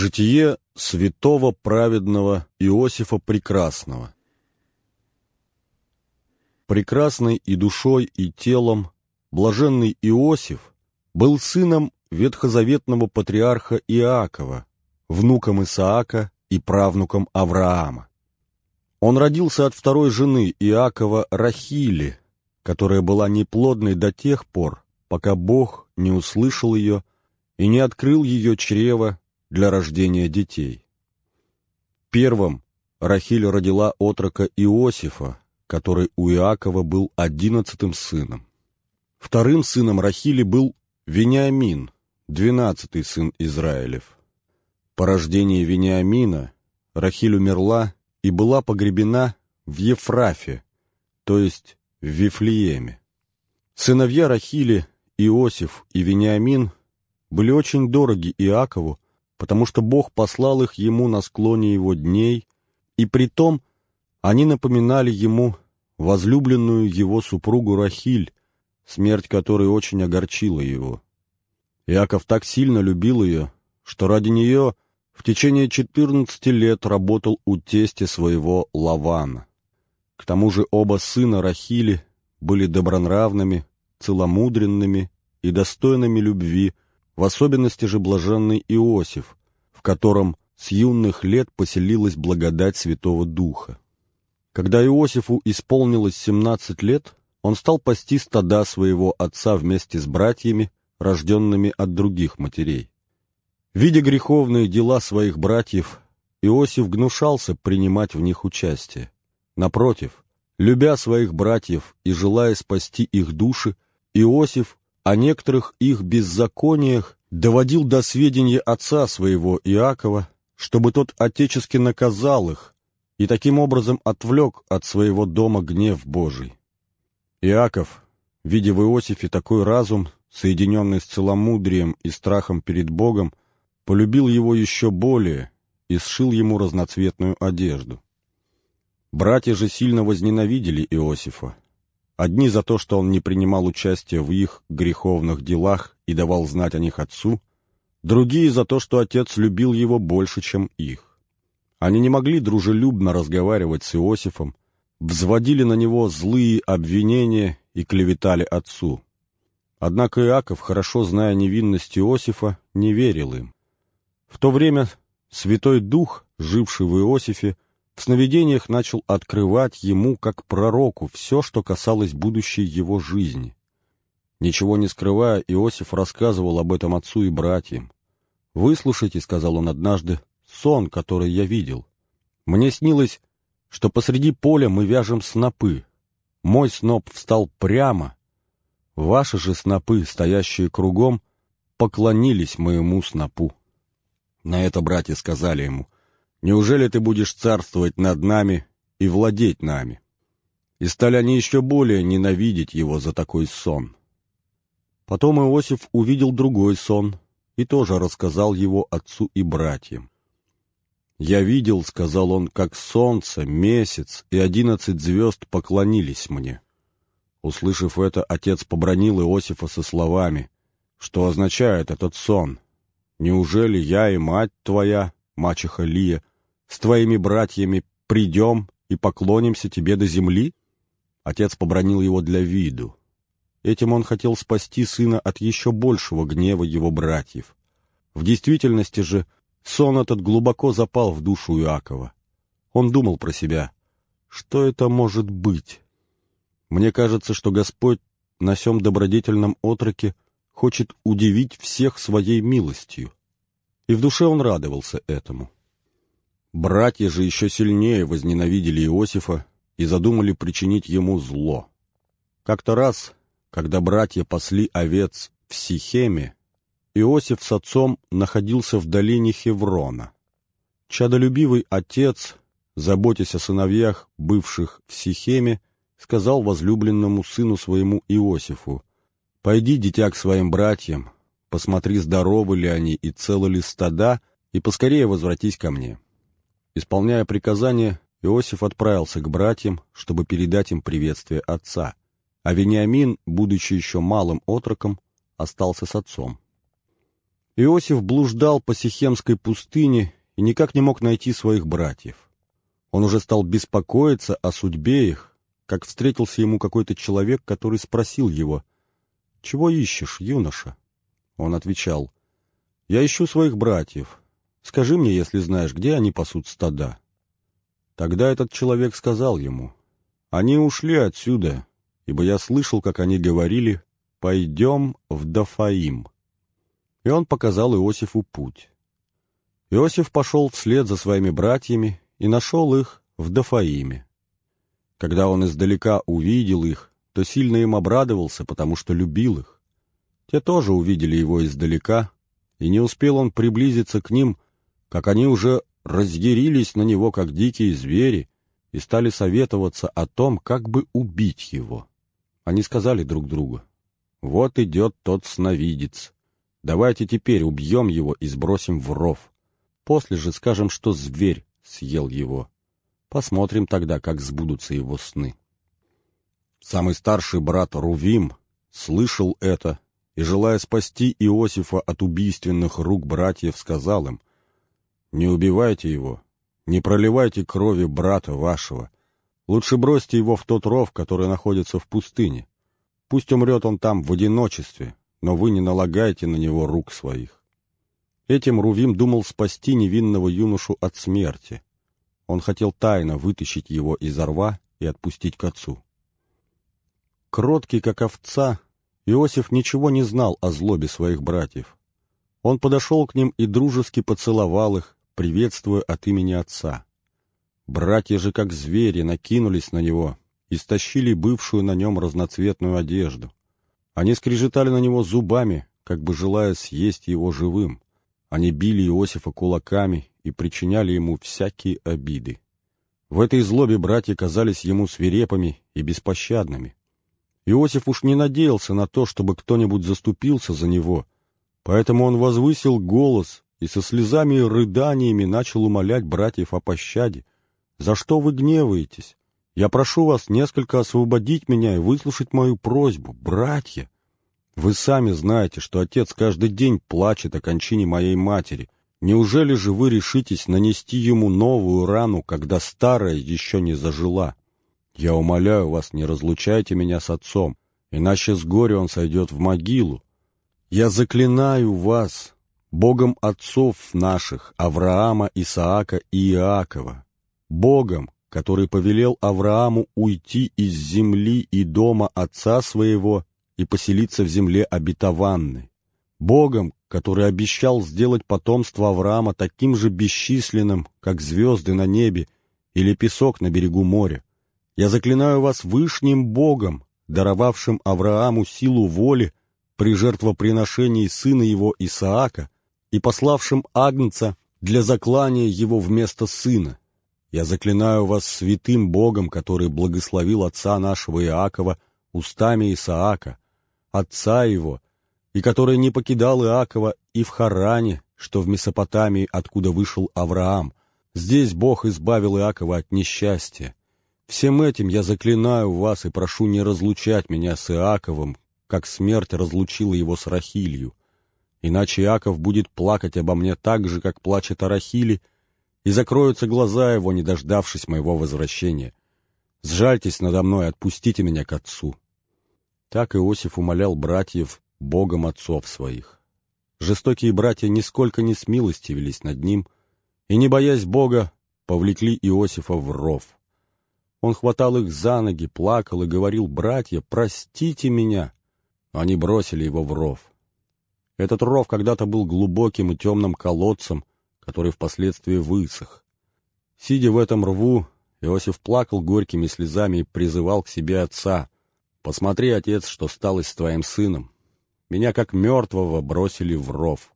Житие святого праведного Иосифа Прекрасного Прекрасный и душой, и телом, блаженный Иосиф был сыном ветхозаветного патриарха Иакова, внуком Исаака и правнуком Авраама. Он родился от второй жены Иакова Рахили, которая была неплодной до тех пор, пока Бог не услышал ее и не открыл ее чрева для рождения детей. Первым Рахиль родила отрока Иосифа, который у Иакова был одиннадцатым сыном. Вторым сыном Рахили был Вениамин, двенадцатый сын Израилев. По рождении Вениамина Рахиль умерла и была погребена в Ефрафе, то есть в Вифлееме. Сыновья Рахили, Иосиф и Вениамин, были очень дороги Иакову, потому что Бог послал их ему на склоне его дней, и притом они напоминали ему возлюбленную его супругу Рахиль, смерть которой очень огорчила его. Иаков так сильно любил ее, что ради нее в течение четырнадцати лет работал у тести своего Лавана. К тому же оба сына Рахили были добронравными, целомудренными и достойными любви, в особенности же блаженный Иосиф, в котором с юных лет поселилась благодать Святого Духа. Когда Иосифу исполнилось семнадцать лет, он стал пасти стада своего отца вместе с братьями, рожденными от других матерей. Видя греховные дела своих братьев, Иосиф гнушался принимать в них участие. Напротив, любя своих братьев и желая спасти их души, Иосиф о некоторых их беззакониях доводил до сведения отца своего Иакова, чтобы тот отечески наказал их и таким образом отвлек от своего дома гнев Божий. Иаков, видя в Иосифе такой разум, соединенный с целомудрием и страхом перед Богом, полюбил его еще более и сшил ему разноцветную одежду. Братья же сильно возненавидели Иосифа, Одни за то, что он не принимал участия в их греховных делах и давал знать о них отцу, другие за то, что отец любил его больше, чем их. Они не могли дружелюбно разговаривать с Иосифом, взводили на него злые обвинения и клеветали отцу. Однако Иаков, хорошо зная невинность Иосифа, не верил им. В то время Святой Дух, живший в Иосифе, в сновидениях начал открывать ему, как пророку, все, что касалось будущей его жизни. Ничего не скрывая, Иосиф рассказывал об этом отцу и братьям. «Выслушайте», — сказал он однажды, — «сон, который я видел. Мне снилось, что посреди поля мы вяжем снопы. Мой сноп встал прямо. Ваши же снопы, стоящие кругом, поклонились моему снопу». На это братья сказали ему — Неужели ты будешь царствовать над нами и владеть нами?» И стали они еще более ненавидеть его за такой сон. Потом Иосиф увидел другой сон и тоже рассказал его отцу и братьям. «Я видел, — сказал он, — как солнце, месяц и одиннадцать звезд поклонились мне». Услышав это, отец побронил Иосифа со словами, что означает этот сон. «Неужели я и мать твоя, мачеха Лия, с твоими братьями придем и поклонимся тебе до земли?» Отец побронил его для виду. Этим он хотел спасти сына от еще большего гнева его братьев. В действительности же сон этот глубоко запал в душу Иакова. Он думал про себя, что это может быть? Мне кажется, что Господь на сем добродетельном отроке хочет удивить всех своей милостью. И в душе он радовался этому. Братья же еще сильнее возненавидели Иосифа и задумали причинить ему зло. Как-то раз, когда братья пасли овец в Сихеме, Иосиф с отцом находился в долине Хеврона. Чадолюбивый отец, заботясь о сыновьях, бывших в Сихеме, сказал возлюбленному сыну своему Иосифу, «Пойди, дитя, к своим братьям, посмотри, здоровы ли они и целы ли стада, и поскорее возвратись ко мне». Исполняя приказание, Иосиф отправился к братьям, чтобы передать им приветствие отца, а Вениамин, будучи еще малым отроком, остался с отцом. Иосиф блуждал по Сихемской пустыне и никак не мог найти своих братьев. Он уже стал беспокоиться о судьбе их, как встретился ему какой-то человек, который спросил его, «Чего ищешь, юноша?» Он отвечал, «Я ищу своих братьев. Скажи мне, если знаешь, где они пасут стада». Тогда этот человек сказал ему, «Они ушли отсюда, ибо я слышал, как они говорили, «Пойдем в Дафаим». И он показал Иосифу путь. Иосиф пошел вслед за своими братьями и нашел их в Дафаиме. Когда он издалека увидел их, то сильно им обрадовался, потому что любил их. Те тоже увидели его издалека, и не успел он приблизиться к ним, как они уже разъярились на него, как дикие звери, и стали советоваться о том, как бы убить его. Они сказали друг другу, «Вот идет тот сновидец. Давайте теперь убьем его и сбросим в ров. После же скажем, что зверь съел его. Посмотрим тогда, как сбудутся его сны». Самый старший брат Рувим слышал это и, желая спасти Иосифа от убийственных рук братьев, сказал им, «Не убивайте его, не проливайте крови брата вашего. Лучше бросьте его в тот ров, который находится в пустыне. Пусть умрет он там в одиночестве, но вы не налагайте на него рук своих. Этим Рувим думал спасти невинного юношу от смерти. Он хотел тайно вытащить его из рва и отпустить к отцу. Кроткий, как овца, Иосиф ничего не знал о злобе своих братьев. Он подошел к ним и дружески поцеловал их, приветствуя от имени отца. Братья же, как звери, накинулись на него и стащили бывшую на нем разноцветную одежду. Они скрежетали на него зубами, как бы желая съесть его живым. Они били Иосифа кулаками и причиняли ему всякие обиды. В этой злобе братья казались ему свирепыми и беспощадными. Иосиф уж не надеялся на то, чтобы кто-нибудь заступился за него, поэтому он возвысил голос и со слезами и рыданиями начал умолять братьев о пощаде. «За что вы гневаетесь? Я прошу вас несколько освободить меня и выслушать мою просьбу, братья. Вы сами знаете, что отец каждый день плачет о кончине моей матери. Неужели же вы решитесь нанести ему новую рану, когда старая еще не зажила? Я умоляю вас, не разлучайте меня с отцом, иначе с горя он сойдет в могилу. Я заклинаю вас, Богом отцов наших, Авраама, Исаака и Иакова, Богом, который повелел Аврааму уйти из земли и дома отца своего и поселиться в земле обетованной, Богом, который обещал сделать потомство Авраама таким же бесчисленным, как звезды на небе или песок на берегу моря. Я заклинаю вас Вышним Богом, даровавшим Аврааму силу воли при жертвоприношении сына его Исаака и пославшим Агнца для заклания его вместо сына, я заклинаю вас святым Богом, который благословил отца нашего Иакова устами Исаака, отца его, и который не покидал Иакова и в Харане, что в Месопотамии, откуда вышел Авраам. Здесь Бог избавил Иакова от несчастья. Всем этим я заклинаю вас и прошу не разлучать меня с Иаковом, как смерть разлучила его с Рахилью. Иначе Иаков будет плакать обо мне так же, как плачет о и закроются глаза его, не дождавшись моего возвращения. Сжальтесь надо мной, отпустите меня к отцу». Так Иосиф умолял братьев Богом отцов своих. Жестокие братья нисколько не смилостивились над ним, и, не боясь Бога, повлекли Иосифа в ров. Он хватал их за ноги, плакал и говорил, «Братья, простите меня!» Они бросили его в ров. Этот ров когда-то был глубоким и темным колодцем, который впоследствии высох. Сидя в этом рву, Иосиф плакал горькими слезами и призывал к себе отца. «Посмотри, отец, что стало с твоим сыном. Меня как мертвого бросили в ров.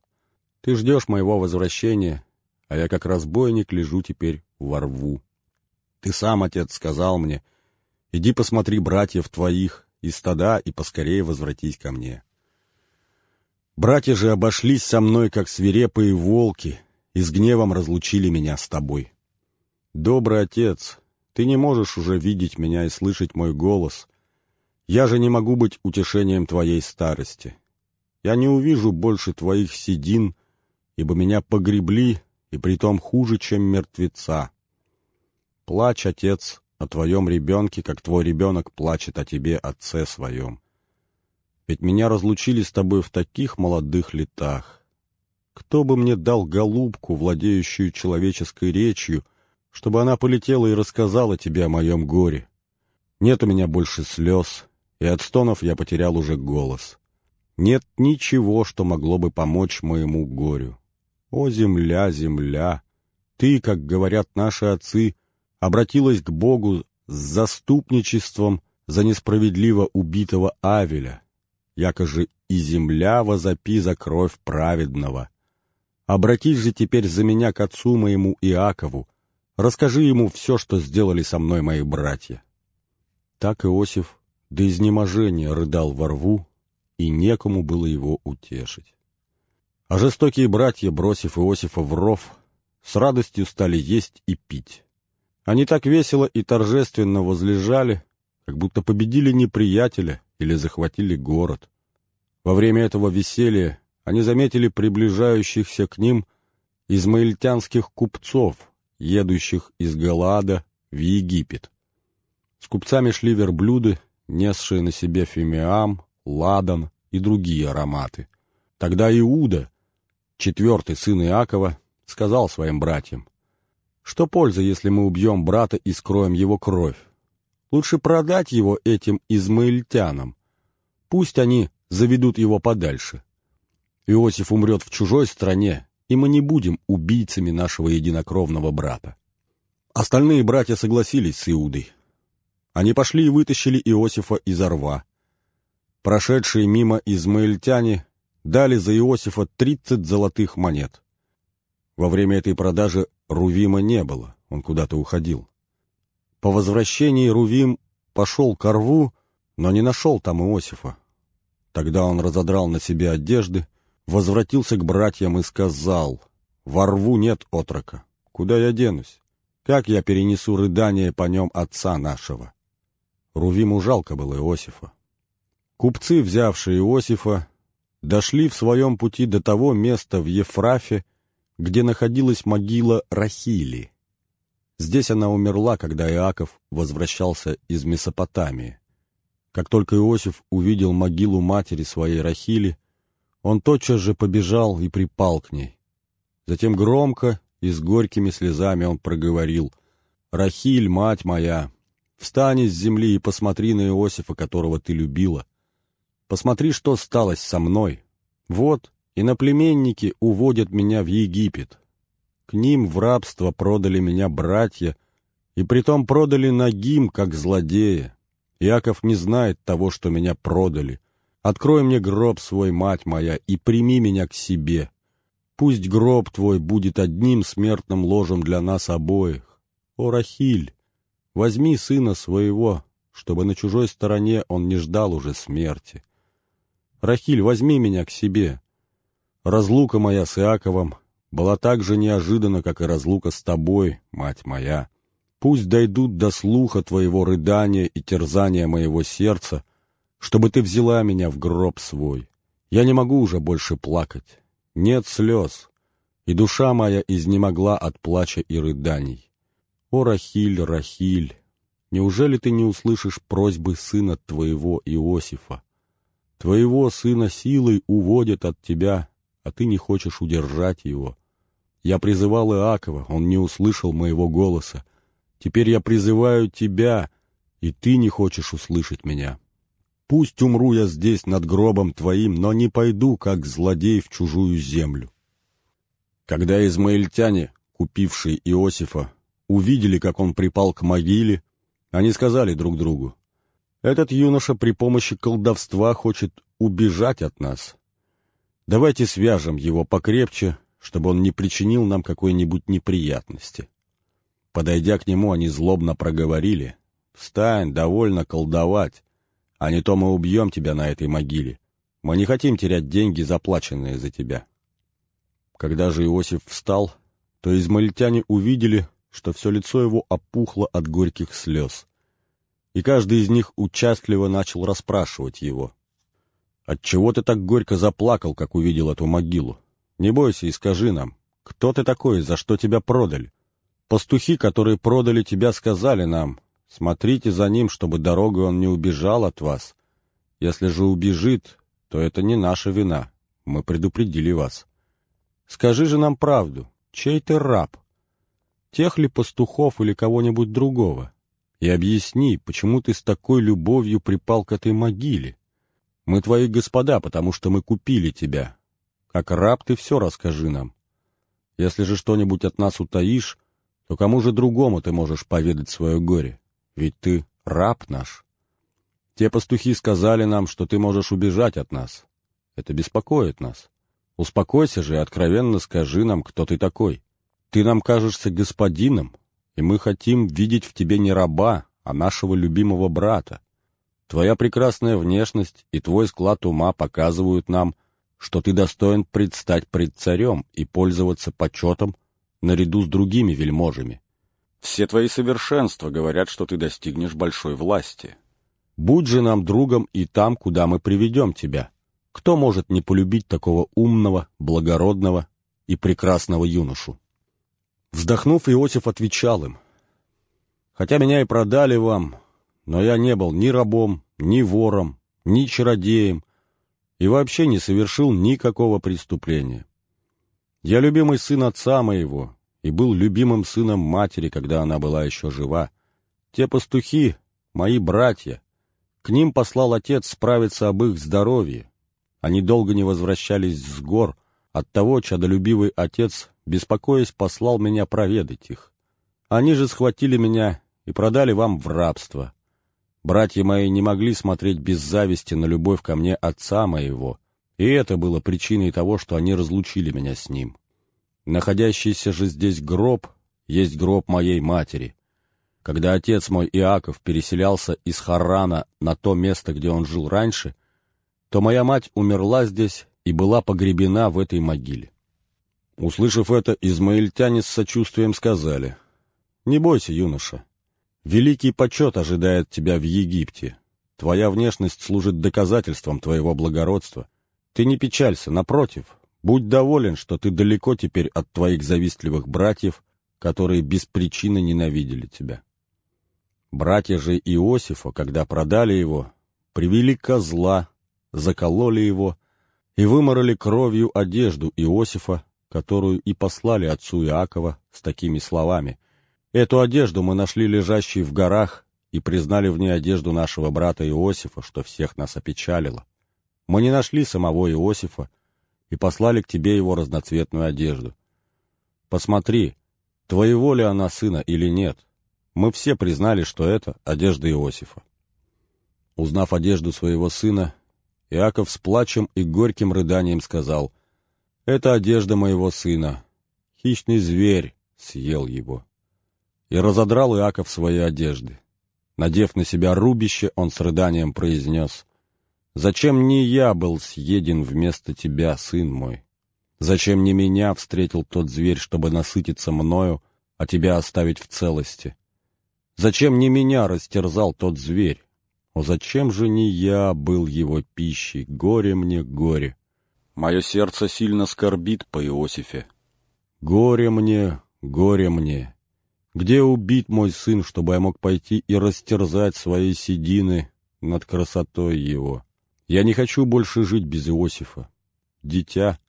Ты ждешь моего возвращения, а я как разбойник лежу теперь во рву. Ты сам, отец, сказал мне, иди посмотри братьев твоих и стада и поскорее возвратись ко мне». Братья же обошлись со мной, как свирепые волки, и с гневом разлучили меня с тобой. Добрый отец, ты не можешь уже видеть меня и слышать мой голос. Я же не могу быть утешением твоей старости. я не увижу больше твоих седин, ибо меня погребли, и притом хуже, чем мертвеца. Плачь, отец, о твоем ребенке, как твой ребенок плачет о тебе, отце своем. Ведь меня разлучили с тобой в таких молодых летах. Кто бы мне дал голубку, владеющую человеческой речью, чтобы она полетела и рассказала тебе о моем горе? Нет у меня больше слез, и от стонов я потерял уже голос. Нет ничего, что могло бы помочь моему горю. О, земля, земля! Ты, как говорят наши отцы, обратилась к Богу с заступничеством за несправедливо убитого Авеля, якоже и земля возопи за кровь праведного. Обратись же теперь за меня к отцу моему Иакову, расскажи ему все, что сделали со мной мои братья». Так Иосиф до изнеможения рыдал во рву, и некому было его утешить. А жестокие братья, бросив Иосифа в ров, с радостью стали есть и пить. Они так весело и торжественно возлежали, как будто победили неприятеля или захватили город. Во время этого веселья они заметили приближающихся к ним измаильтянских купцов, едущих из Галаада в Египет. С купцами шли верблюды, несшие на себе фимиам, ладан и другие ароматы. Тогда Иуда, четвертый сын Иакова, сказал своим братьям, «Что польза, если мы убьем брата и скроем его кровь? Лучше продать его этим измаильтянам. Пусть они заведут его подальше. Иосиф умрет в чужой стране, и мы не будем убийцами нашего единокровного брата». Остальные братья согласились с Иудой. Они пошли и вытащили Иосифа из рва. Прошедшие мимо измаильтяне дали за Иосифа тридцать золотых монет. Во время этой продажи Рувима не было, он куда-то уходил. По возвращении Рувим пошел к рву, но не нашел там Иосифа. Тогда он разодрал на себе одежды, возвратился к братьям и сказал, «Во рву нет отрока. Куда я денусь? Как я перенесу рыдание по нем отца нашего?» Рувиму жалко было Иосифа. Купцы, взявшие Иосифа, дошли в своем пути до того места в Ефрафе, где находилась могила Рахили. Здесь она умерла, когда Иаков возвращался из Месопотамии. Как только Иосиф увидел могилу матери своей Рахили, он тотчас же побежал и припал к ней. Затем громко и с горькими слезами он проговорил «Рахиль, мать моя, встань из земли и посмотри на Иосифа, которого ты любила. Посмотри, что сталось со мной. Вот, иноплеменники уводят меня в Египет. К ним в рабство продали меня братья, и притом продали Нагим, как злодея. Яков не знает того, что меня продали. Открой мне гроб свой, мать моя, и прими меня к себе. Пусть гроб твой будет одним смертным ложем для нас обоих. О, Рахиль, возьми сына своего, чтобы на чужой стороне он не ждал уже смерти. Рахиль, возьми меня к себе. Разлука моя с Иаковом была так же неожиданна, как и разлука с тобой, мать моя. Пусть дойдут до слуха твоего рыдания и терзания моего сердца, чтобы ты взяла меня в гроб свой. Я не могу уже больше плакать. Нет слез, и душа моя изнемогла от плача и рыданий. О, Рахиль, Рахиль, неужели ты не услышишь просьбы сына твоего Иосифа? Твоего сына силой уводят от тебя, а ты не хочешь удержать его. Я призывал Иакова, он не услышал моего голоса. Теперь я призываю тебя, и ты не хочешь услышать меня. Пусть умру я здесь над гробом твоим, но не пойду, как злодей, в чужую землю. Когда измаильтяне, купившие Иосифа, увидели, как он припал к могиле, они сказали друг другу, этот юноша при помощи колдовства хочет убежать от нас. Давайте свяжем его покрепче, чтобы он не причинил нам какой-нибудь неприятности. Подойдя к нему, они злобно проговорили. «Встань, довольно колдовать, а не то мы убьем тебя на этой могиле. Мы не хотим терять деньги, заплаченные за тебя». Когда же Иосиф встал, то измальтяне увидели, что все лицо его опухло от горьких слез и каждый из них участливо начал расспрашивать его. Отчего ты так горько заплакал, как увидел эту могилу? Не бойся и скажи нам, кто ты такой, за что тебя продали? Пастухи, которые продали тебя, сказали нам, смотрите за ним, чтобы дорогой он не убежал от вас. Если же убежит, то это не наша вина, мы предупредили вас. Скажи же нам правду, чей ты раб? Тех ли пастухов или кого-нибудь другого? И объясни, почему ты с такой любовью припал к этой могиле? Мы твои господа, потому что мы купили тебя. Как раб ты все расскажи нам. Если же что-нибудь от нас утаишь, то кому же другому ты можешь поведать свое горе? Ведь ты раб наш. Те пастухи сказали нам, что ты можешь убежать от нас. Это беспокоит нас. Успокойся же и откровенно скажи нам, кто ты такой. Ты нам кажешься господином, и мы хотим видеть в тебе не раба, а нашего любимого брата. Твоя прекрасная внешность и твой склад ума показывают нам, что ты достоин предстать пред царем и пользоваться почетом наряду с другими вельможами. Все твои совершенства говорят, что ты достигнешь большой власти. Будь же нам другом и там, куда мы приведем тебя. Кто может не полюбить такого умного, благородного и прекрасного юношу? Вздохнув, Иосиф отвечал им, «Хотя меня и продали вам, но я не был ни рабом, ни вором, ни чародеем и вообще не совершил никакого преступления. Я любимый сын отца моего и был любимым сыном матери, когда она была еще жива. Те пастухи — мои братья. К ним послал отец справиться об их здоровье. Они долго не возвращались с гор, оттого чадолюбивый отец, беспокоясь, послал меня проведать их. Они же схватили меня и продали вам в рабство. Братья мои не могли смотреть без зависти на любовь ко мне отца моего, и это было причиной того, что они разлучили меня с ним. Находящийся же здесь гроб есть гроб моей матери. Когда отец мой Иаков переселялся из Харрана на то место, где он жил раньше, то моя мать умерла здесь и была погребена в этой могиле. Услышав это, измаильтяне с сочувствием сказали, «Не бойся, юноша, Великий почет ожидает тебя в Египте. Твоя внешность служит доказательством твоего благородства. Ты не печалься, напротив, будь доволен, что ты далеко теперь от твоих завистливых братьев, которые без причины ненавидели тебя. Братья же Иосифа, когда продали его, привели козла, закололи его и выморали кровью одежду Иосифа, которую и послали отцу Иакова с такими словами — Эту одежду мы нашли лежащей в горах и признали в ней одежду нашего брата Иосифа, что всех нас опечалило. Мы не нашли самого Иосифа и послали к тебе его разноцветную одежду. Посмотри, твоего ли она сына или нет. Мы все признали, что это одежда Иосифа. Узнав одежду своего сына, Иаков с плачем и горьким рыданием сказал, «Это одежда моего сына. Хищный зверь съел его». И разодрал Иаков свои одежды. Надев на себя рубище, он с рыданием произнес, «Зачем не я был съеден вместо тебя, сын мой? Зачем не меня встретил тот зверь, чтобы насытиться мною, а тебя оставить в целости? Зачем не меня растерзал тот зверь? О, зачем же не я был его пищей? Горе мне, горе! Мое сердце сильно скорбит по Иосифе. Горе мне, горе мне! Где убит мой сын, чтобы я мог пойти и растерзать свои седины над красотой его? Я не хочу больше жить без Иосифа. Дитя,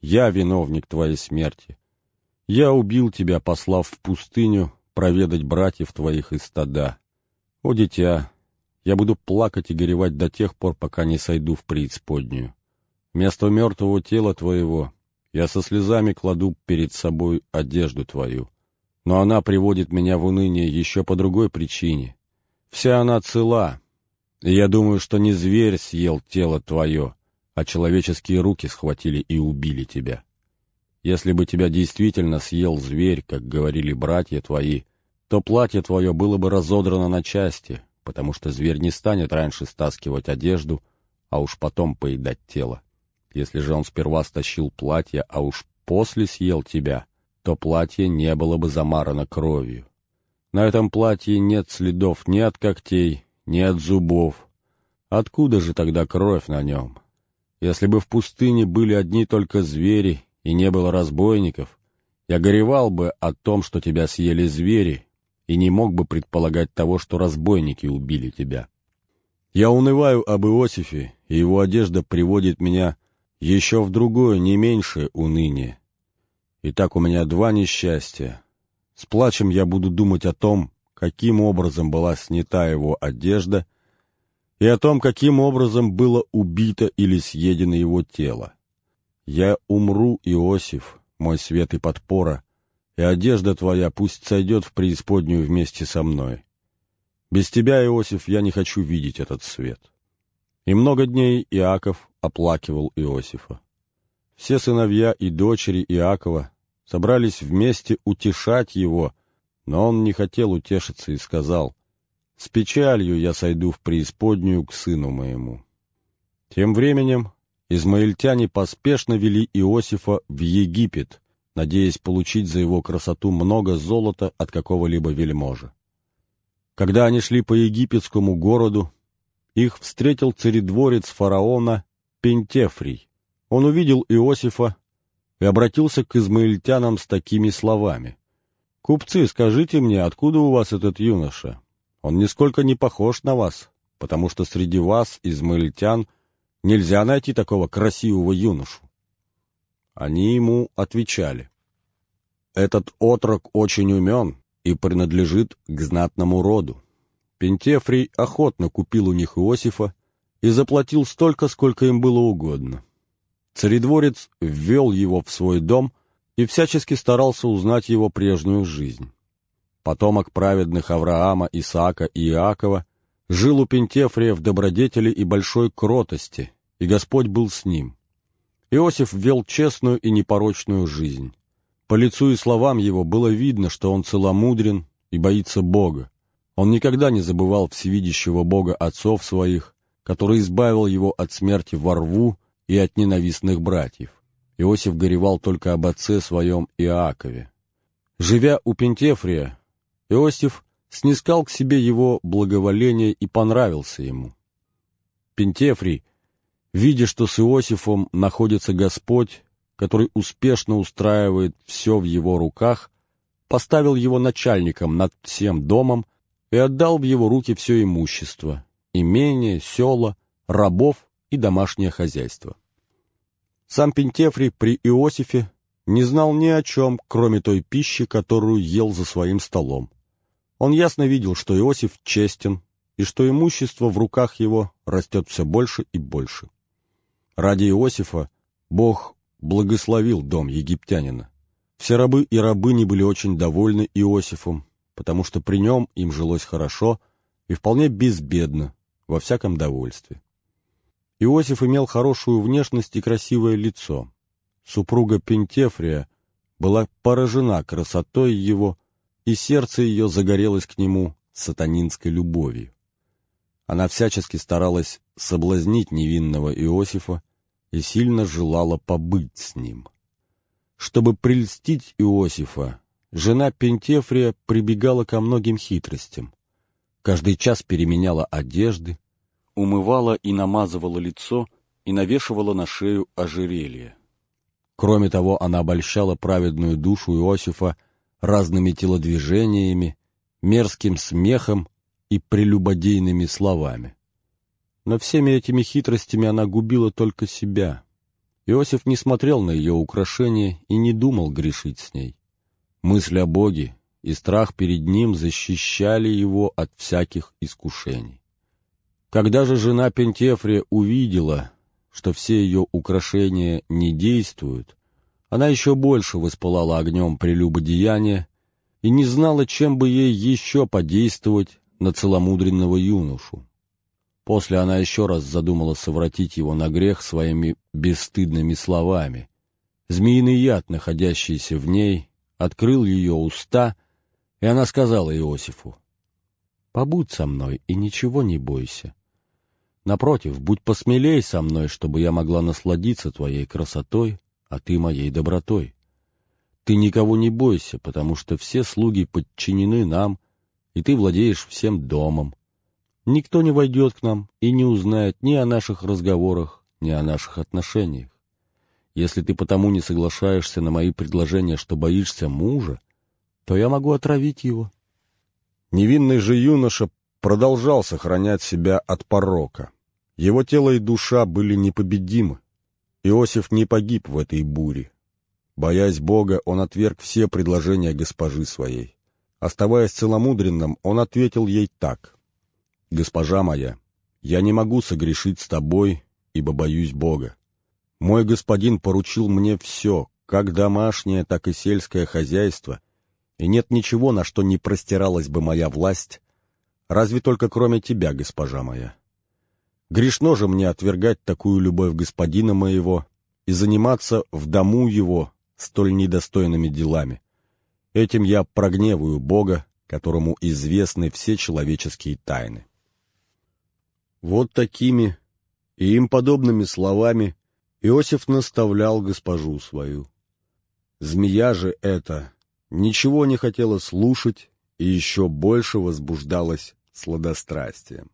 я виновник твоей смерти. Я убил тебя, послав в пустыню проведать братьев твоих из стада. О, дитя, я буду плакать и горевать до тех пор, пока не сойду в преисподнюю. Вместо мертвого тела твоего я со слезами кладу перед собой одежду твою. Но она приводит меня в уныние еще по другой причине. Вся она цела, и я думаю, что не зверь съел тело твое, а человеческие руки схватили и убили тебя. Если бы тебя действительно съел зверь, как говорили братья твои, то платье твое было бы разодрано на части, потому что зверь не станет раньше стаскивать одежду, а уж потом поедать тело. Если же он сперва стащил платье, а уж после съел тебя — то платье не было бы замарано кровью. На этом платье нет следов ни от когтей, ни от зубов. Откуда же тогда кровь на нем? если бы в пустыне были одни только звери и не было разбойников, я горевал бы о том, что тебя съели звери, и не мог бы предполагать того, что разбойники убили тебя. Я унываю об Иосифе, и его одежда приводит меня еще в другое, не меньшее уныние. Итак, у меня два несчастья. С плачем я буду думать о том, каким образом была снята его одежда, и о том, каким образом было убито или съедено его тело. Я умру, Иосиф, мой свет и подпора, и одежда твоя пусть сойдет в преисподнюю вместе со мной. Без тебя, Иосиф, я не хочу видеть этот свет». И много дней Иаков оплакивал Иосифа. Все сыновья и дочери Иакова собрались вместе утешать его, но он не хотел утешиться и сказал, «С печалью я сойду в преисподнюю к сыну моему». Тем временем измаильтяне поспешно вели Иосифа в Египет, надеясь получить за его красоту много золота от какого-либо вельможа. Когда они шли по египетскому городу, их встретил царедворец фараона Пентефрий. Он увидел Иосифа и обратился к измаильтянам с такими словами. «Купцы, скажите мне, откуда у вас этот юноша? Он нисколько не похож на вас, потому что среди вас, измаильтян, нельзя найти такого красивого юношу». Они ему отвечали. «Этот отрок очень умен и принадлежит к знатному роду. Пентефрий охотно купил у них Иосифа и заплатил столько, сколько им было угодно. Царедворец ввел его в свой дом и всячески старался узнать его прежнюю жизнь. Потомок праведных Авраама, Исаака и Иакова жил у Пентефрия в добродетели и большой кротости, и Господь был с ним. Иосиф вел честную и непорочную жизнь. По лицу и словам его было видно, что он целомудрен и боится Бога. Он никогда не забывал всевидящего Бога отцов своих, который избавил его от смерти во рву и от ненавистных братьев. Иосиф горевал только об отце своем Иакове. Живя у Пентефрия, Иосиф снискал к себе его благоволение и понравился ему. Пентефрий, видя, что с Иосифом находится Господь, который успешно устраивает все в его руках, поставил его начальником над всем домом и отдал в его руки все имущество, имение, села, рабов и домашнее хозяйство. Сам Пентефрий при Иосифе не знал ни о чем, кроме той пищи, которую ел за своим столом. Он ясно видел, что Иосиф честен, и что имущество в руках его растет все больше и больше. Ради Иосифа Бог благословил дом египтянина. Все рабы и рабыни были очень довольны Иосифом, потому что при нем им жилось хорошо и вполне безбедно, во всяком довольстве. Иосиф имел хорошую внешность и красивое лицо. Супруга Пентефрия была поражена красотой его, и сердце ее загорелось к нему сатанинской любовью. Она всячески старалась соблазнить невинного Иосифа и сильно желала побыть с ним. Чтобы прельстить Иосифа, жена Пентефрия прибегала ко многим хитростям. Каждый час переменяла одежды, умывала и намазывала лицо и навешивала на шею ожерелье. Кроме того, она обольщала праведную душу Иосифа разными телодвижениями, мерзким смехом и прелюбодейными словами. Но всеми этими хитростями она губила только себя. Иосиф не смотрел на ее украшения и не думал грешить с ней. Мысль о Боге и страх перед Ним защищали его от всяких искушений. Когда же жена Пентефрия увидела, что все ее украшения не действуют, она еще больше воспылала огнем прелюбодеяния и не знала, чем бы ей еще подействовать на целомудренного юношу. После она еще раз задумала совратить его на грех своими бесстыдными словами. Змеиный яд, находящийся в ней, открыл ее уста, и она сказала Иосифу, «Побудь со мной и ничего не бойся. Напротив, будь посмелей со мной, чтобы я могла насладиться твоей красотой, а ты моей добротой. Ты никого не бойся, потому что все слуги подчинены нам, и ты владеешь всем домом. Никто не войдет к нам и не узнает ни о наших разговорах, не о наших отношениях. Если ты потому не соглашаешься на мои предложения, что боишься мужа, то я могу отравить его». Невинный же юноша продолжал сохранять себя от порока. Его тело и душа были непобедимы. Иосиф не погиб в этой буре. Боясь Бога, он отверг все предложения госпожи своей. Оставаясь целомудренным, он ответил ей так. «Госпожа моя, я не могу согрешить с тобой, ибо боюсь Бога. Мой господин поручил мне все, как домашнее, так и сельское хозяйство, и нет ничего, на что не простиралась бы моя власть, разве только кроме тебя, госпожа моя. Грешно же мне отвергать такую любовь господина моего и заниматься в дому его столь недостойными делами. Этим я прогневаю Бога, которому известны все человеческие тайны. Вот такими и им подобными словами Иосиф наставлял госпожу свою. Змея же эта ничего не хотела слушать и еще больше возбуждалась сладострастием.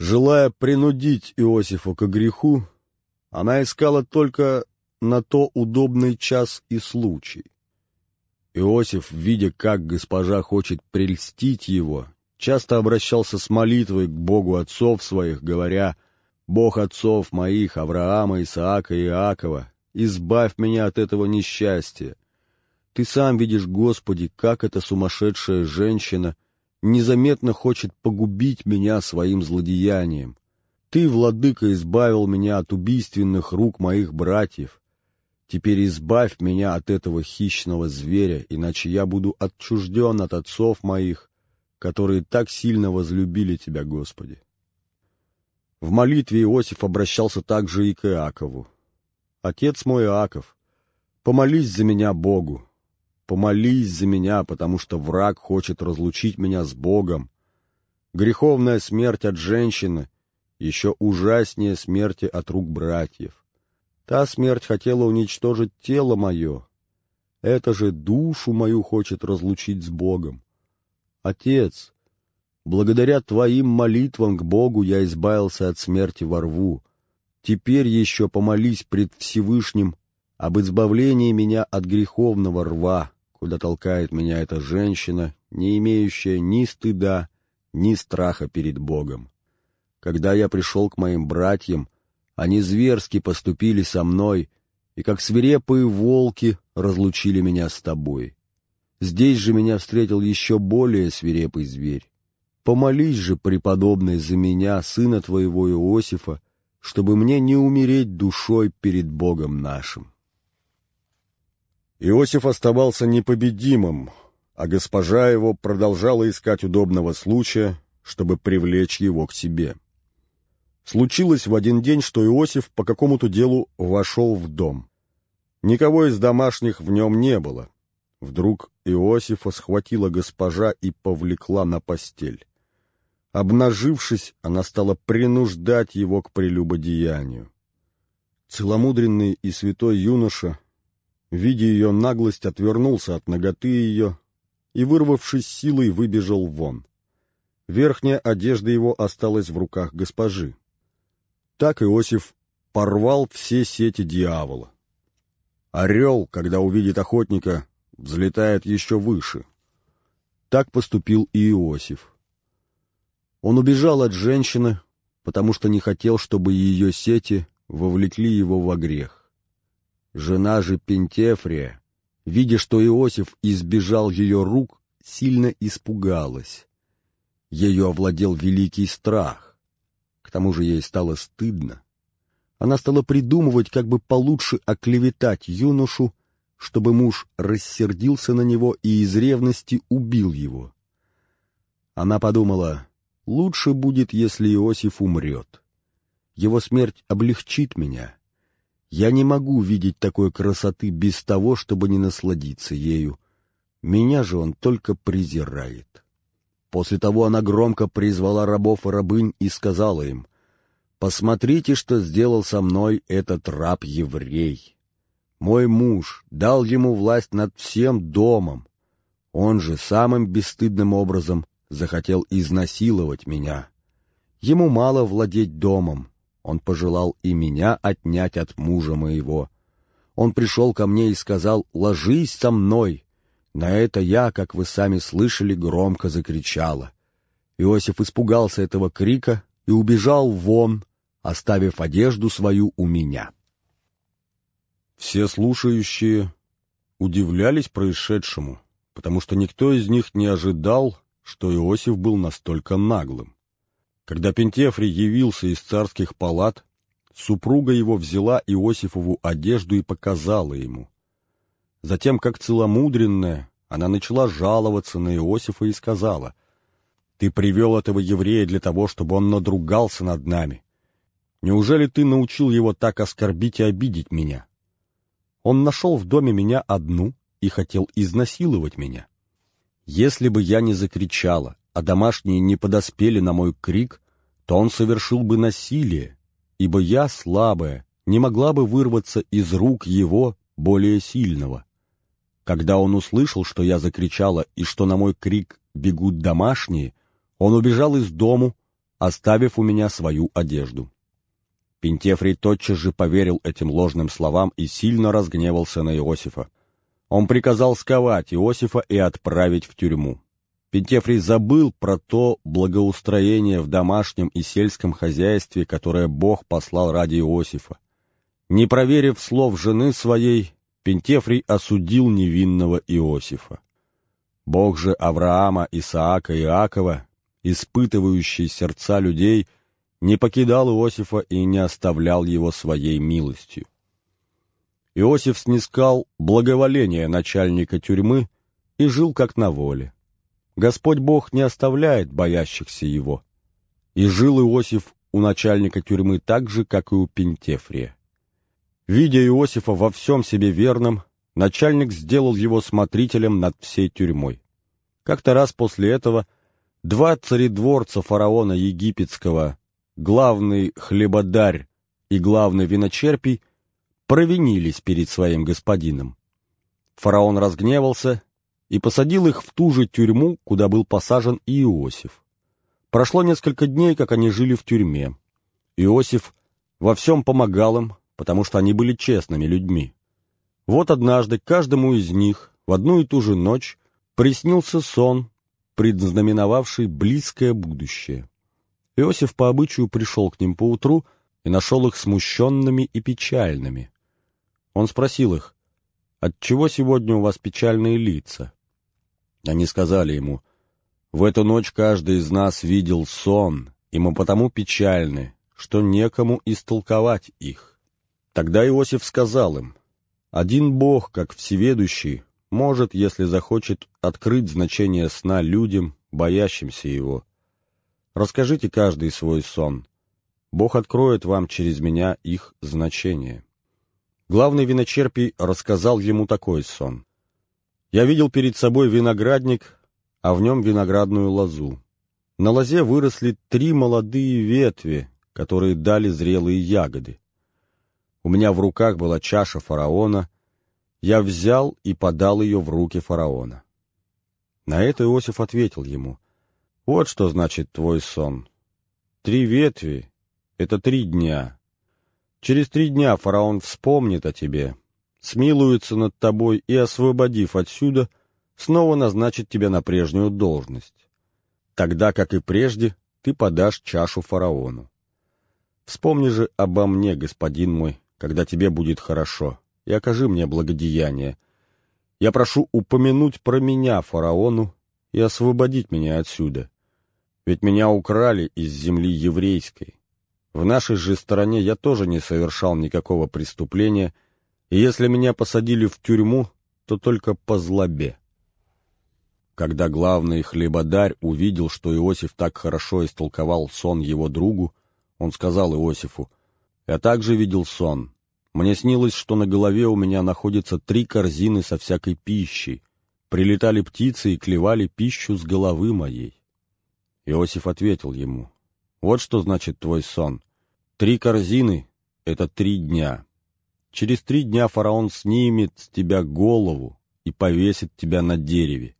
Желая принудить Иосифа к греху, она искала только на то удобный час и случай. Иосиф, видя, как госпожа хочет прельстить его, часто обращался с молитвой к Богу отцов своих, говоря «Бог отцов моих, Авраама, Исаака и Иакова, избавь меня от этого несчастья. Ты сам видишь, Господи, как эта сумасшедшая женщина незаметно хочет погубить меня своим злодеянием. Ты, владыка, избавил меня от убийственных рук моих братьев. Теперь избавь меня от этого хищного зверя, иначе я буду отчужден от отцов моих, которые так сильно возлюбили Тебя, Господи. В молитве Иосиф обращался также и к Иакову. «Отец мой Иаков, помолись за меня Богу, помолись за меня, потому что враг хочет разлучить меня с Богом. Греховная смерть от женщины еще ужаснее смерти от рук братьев. Та смерть хотела уничтожить тело мое. Это же душу мою хочет разлучить с Богом. Отец, благодаря Твоим молитвам к Богу я избавился от смерти во рву. Теперь еще помолись пред Всевышним об избавлении меня от греховного рва, куда толкает меня эта женщина, не имеющая ни стыда, ни страха перед Богом. Когда я пришел к моим братьям, они зверски поступили со мной, и как свирепые волки разлучили меня с тобой. Здесь же меня встретил еще более свирепый зверь. Помолись же, преподобный, за меня, сына твоего Иосифа, чтобы мне не умереть душой перед Богом нашим. Иосиф оставался непобедимым, а госпожа его продолжала искать удобного случая, чтобы привлечь его к себе. Случилось в один день, что Иосиф по какому-то делу вошел в дом. Никого из домашних в нем не было. Вдруг Иосифа схватила госпожа и повлекла на постель. Обнажившись, она стала принуждать его к прелюбодеянию. Целомудренный и святой юноша, видя ее наглость, отвернулся от ноготы ее и, вырвавшись силой, выбежал вон. Верхняя одежда его осталась в руках госпожи. Так Иосиф порвал все сети дьявола. Орел, когда увидит охотника, взлетает еще выше. Так поступил и Иосиф. Он убежал от женщины, потому что не хотел, чтобы ее сети вовлекли его во грех. Жена же Пентефрия, видя, что Иосиф избежал ее рук, сильно испугалась. Ее овладел великий страх. К тому же ей стало стыдно. Она стала придумывать, как бы получше оклеветать юношу, чтобы муж рассердился на него и из ревности убил его. Она подумала, лучше будет, если Иосиф умрет. Его смерть облегчит меня. Я не могу видеть такой красоты без того, чтобы не насладиться ею. Меня же он только презирает. После того она громко призвала рабов и рабынь и сказала им, «Посмотрите, что сделал со мной этот раб-еврей. Мой муж дал ему власть над всем домом. Он же самым бесстыдным образом захотел изнасиловать меня. Ему мало владеть домом, он пожелал и меня отнять от мужа моего. Он пришел ко мне и сказал, «Ложись со мной». На это я, как вы сами слышали, громко закричала. Иосиф испугался этого крика и убежал вон, оставив одежду свою у меня. Все слушающие удивлялись происшедшему, потому что никто из них не ожидал, что Иосиф был настолько наглым. Когда Пентефрий явился из царских палат, супруга его взяла Иосифову одежду и показала ему. Затем, как целомудренная, она начала жаловаться на Иосифа и сказала, «Ты привел этого еврея для того, чтобы он надругался над нами. Неужели ты научил его так оскорбить и обидеть меня? Он нашел в доме меня одну и хотел изнасиловать меня. Если бы я не закричала, а домашние не подоспели на мой крик, то он совершил бы насилие, ибо я, слабая, не могла бы вырваться из рук его, более сильного. Когда он услышал, что я закричала и что на мой крик бегут домашние, он убежал из дому, оставив у меня свою одежду. Пентефрий тотчас же поверил этим ложным словам и сильно разгневался на Иосифа. Он приказал сковать Иосифа и отправить в тюрьму. Пентефрий забыл про то благоустроение в домашнем и сельском хозяйстве, которое Бог послал ради Иосифа. Не проверив слов жены своей, Пентефрий осудил невинного Иосифа. Бог же Авраама, Исаака и Иакова, испытывающий сердца людей, не покидал Иосифа и не оставлял его своей милостью. Иосиф снискал благоволение начальника тюрьмы и жил как на воле. Господь Бог не оставляет боящихся его. И жил Иосиф у начальника тюрьмы так же, как и у Пентефрия. Видя Иосифа во всем себе верным, начальник сделал его смотрителем над всей тюрьмой. Как-то раз после этого два царедворца фараона египетского, главный хлебодарь и главный виночерпий, провинились перед своим господином. Фараон разгневался и посадил их в ту же тюрьму, куда был посажен и Иосиф. Прошло несколько дней, как они жили в тюрьме. Иосиф во всем помогал им, потому что они были честными людьми. Вот однажды каждому из них в одну и ту же ночь приснился сон, предзнаменовавший близкое будущее. Иосиф по обычаю пришел к ним поутру и нашел их смущенными и печальными. Он спросил их, «Отчего сегодня у вас печальные лица?» Они сказали ему, «В эту ночь каждый из нас видел сон, и мы потому печальны, что некому истолковать их». Тогда Иосиф сказал им, «Один Бог, как всеведущий, может, если захочет, открыть значение сна людям, боящимся его. Расскажите каждый свой сон. Бог откроет вам через меня их значение». Главный виночерпий рассказал ему такой сон. «Я видел перед собой виноградник, а в нем виноградную лозу. На лозе выросли три молодые ветви, которые дали зрелые ягоды. У меня в руках была чаша фараона, я взял и подал ее в руки фараона. На это Иосиф ответил ему, «Вот что значит твой сон. Три ветви — это три дня, Через три дня фараон вспомнит о тебе, смилуется над тобой и, освободив отсюда, снова назначит тебя на прежнюю должность. Тогда, как и прежде, ты подашь чашу фараону. Вспомни же обо мне, господин мой, когда тебе будет хорошо, и окажи мне благодеяние. Я прошу упомянуть про меня фараону и освободить меня отсюда. Ведь меня украли из земли еврейской, в нашей же стороне я тоже не совершал никакого преступления, и если меня посадили в тюрьму, то только по злобе. Когда главный хлебодарь увидел, что Иосиф так хорошо истолковал сон его другу, он сказал Иосифу, «Я также видел сон. Мне снилось, что на голове у меня находятся три корзины со всякой пищей. Прилетали птицы и клевали пищу с головы моей». Иосиф ответил ему, вот что значит твой сон. Три корзины — это три дня. Через три дня фараон снимет с тебя голову и повесит тебя на дереве,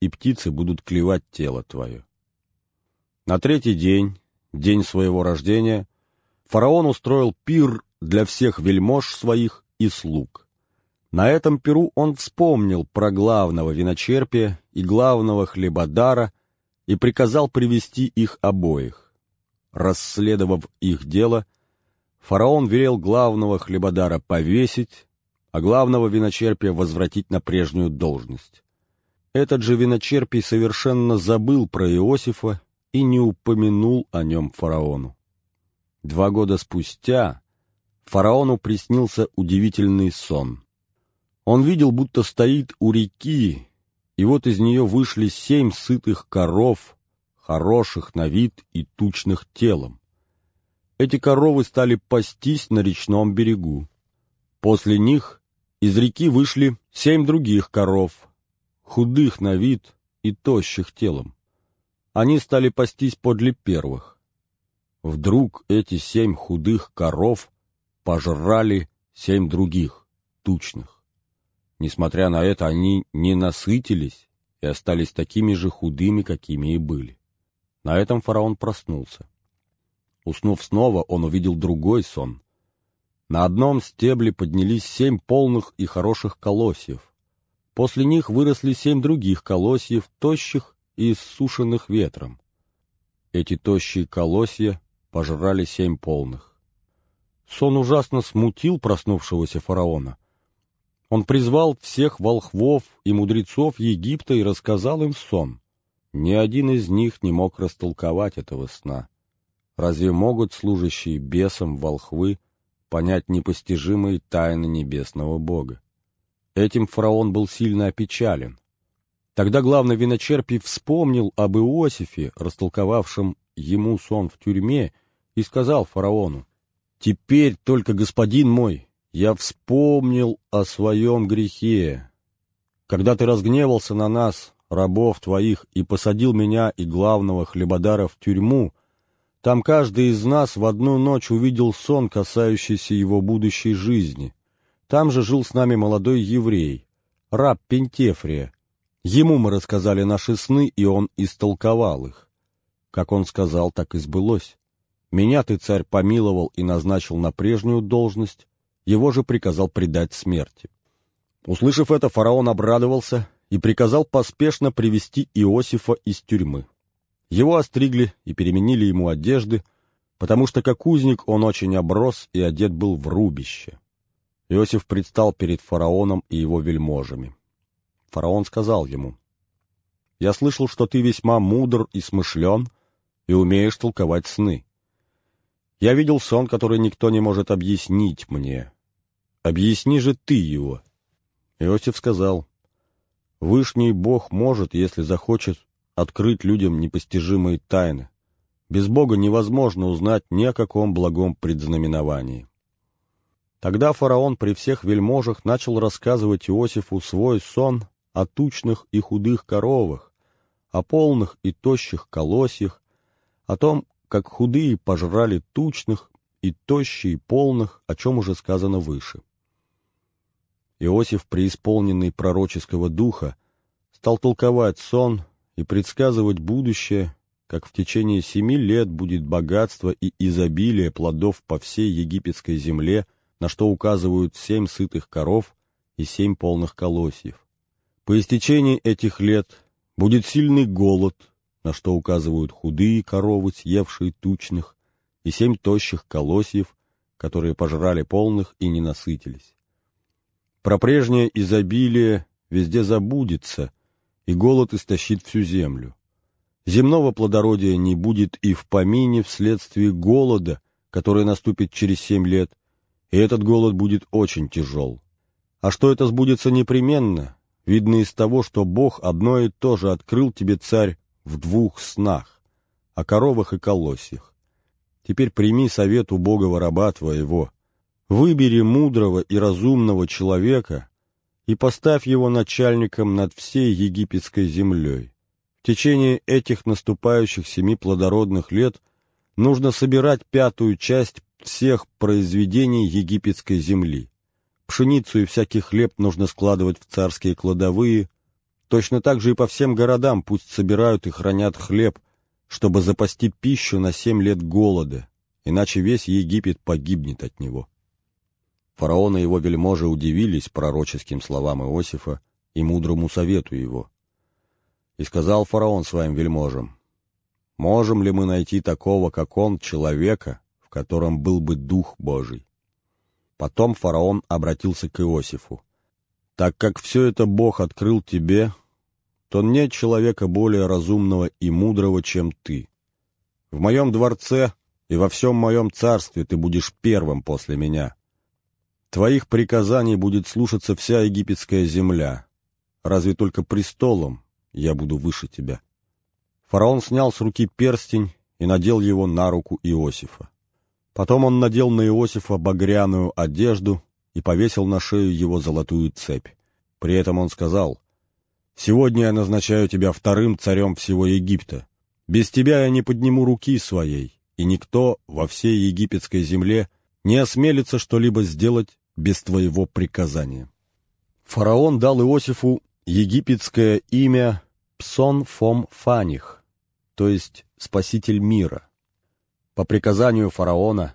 и птицы будут клевать тело твое. На третий день, день своего рождения, фараон устроил пир для всех вельмож своих и слуг. На этом пиру он вспомнил про главного виночерпия и главного хлебодара и приказал привести их обоих. Расследовав их дело, фараон велел главного хлебодара повесить, а главного виночерпия возвратить на прежнюю должность. Этот же виночерпий совершенно забыл про Иосифа и не упомянул о нем фараону. Два года спустя фараону приснился удивительный сон. Он видел, будто стоит у реки, и вот из нее вышли семь сытых коров, хороших на вид и тучных телом. Эти коровы стали пастись на речном берегу. После них из реки вышли семь других коров, худых на вид и тощих телом. Они стали пастись подле первых. Вдруг эти семь худых коров пожрали семь других, тучных. Несмотря на это, они не насытились и остались такими же худыми, какими и были. На этом фараон проснулся. Уснув снова, он увидел другой сон. На одном стебле поднялись семь полных и хороших колосьев. После них выросли семь других колосьев, тощих и иссушенных ветром. Эти тощие колосья пожрали семь полных. Сон ужасно смутил проснувшегося фараона. Он призвал всех волхвов и мудрецов Египта и рассказал им сон. Ни один из них не мог растолковать этого сна. Разве могут служащие бесам волхвы понять непостижимые тайны небесного Бога? Этим фараон был сильно опечален. Тогда главный виночерпий вспомнил об Иосифе, растолковавшем ему сон в тюрьме, и сказал фараону, «Теперь только, господин мой, я вспомнил о своем грехе. Когда ты разгневался на нас, рабов твоих, и посадил меня и главного хлебодара в тюрьму, там каждый из нас в одну ночь увидел сон, касающийся его будущей жизни. Там же жил с нами молодой еврей, раб Пентефрия. Ему мы рассказали наши сны, и он истолковал их. Как он сказал, так и сбылось. Меня ты, царь, помиловал и назначил на прежнюю должность, его же приказал предать смерти. Услышав это, фараон обрадовался и приказал поспешно привести Иосифа из тюрьмы. Его остригли и переменили ему одежды, потому что как узник он очень оброс и одет был в рубище. Иосиф предстал перед фараоном и его вельможами. Фараон сказал ему, «Я слышал, что ты весьма мудр и смышлен, и умеешь толковать сны. Я видел сон, который никто не может объяснить мне. Объясни же ты его». Иосиф сказал, «Вышний Бог может, если захочет, открыть людям непостижимые тайны. Без Бога невозможно узнать ни о каком благом предзнаменовании. Тогда фараон при всех вельможах начал рассказывать Иосифу свой сон о тучных и худых коровах, о полных и тощих колосьях, о том, как худые пожрали тучных и тощие полных, о чем уже сказано выше. Иосиф, преисполненный пророческого духа, стал толковать сон и предсказывать будущее, как в течение семи лет будет богатство и изобилие плодов по всей египетской земле, на что указывают семь сытых коров и семь полных колосьев. По истечении этих лет будет сильный голод, на что указывают худые коровы, съевшие тучных, и семь тощих колосьев, которые пожрали полных и не насытились. Про прежнее изобилие везде забудется, и голод истощит всю землю. Земного плодородия не будет и в помине вследствие голода, который наступит через семь лет, и этот голод будет очень тяжел. А что это сбудется непременно, видно из того, что Бог одно и то же открыл тебе, царь, в двух снах, о коровах и колосьях. Теперь прими совет у Бога раба твоего, выбери мудрого и разумного человека, и поставь его начальником над всей египетской землей. В течение этих наступающих семи плодородных лет нужно собирать пятую часть всех произведений египетской земли. Пшеницу и всякий хлеб нужно складывать в царские кладовые. Точно так же и по всем городам пусть собирают и хранят хлеб, чтобы запасти пищу на семь лет голода, иначе весь Египет погибнет от него. Фараон и его вельможи удивились пророческим словам Иосифа и мудрому совету его. И сказал фараон своим вельможам, «Можем ли мы найти такого, как он, человека, в котором был бы Дух Божий?» Потом фараон обратился к Иосифу. «Так как все это Бог открыл тебе, то нет человека более разумного и мудрого, чем ты. В моем дворце и во всем моем царстве ты будешь первым после меня. Твоих приказаний будет слушаться вся египетская земля. Разве только престолом я буду выше тебя». Фараон снял с руки перстень и надел его на руку Иосифа. Потом он надел на Иосифа багряную одежду и повесил на шею его золотую цепь. При этом он сказал, «Сегодня я назначаю тебя вторым царем всего Египта. Без тебя я не подниму руки своей, и никто во всей египетской земле не осмелится что-либо сделать без твоего приказания». Фараон дал Иосифу египетское имя Псон Фом Фаних, то есть «Спаситель мира». По приказанию фараона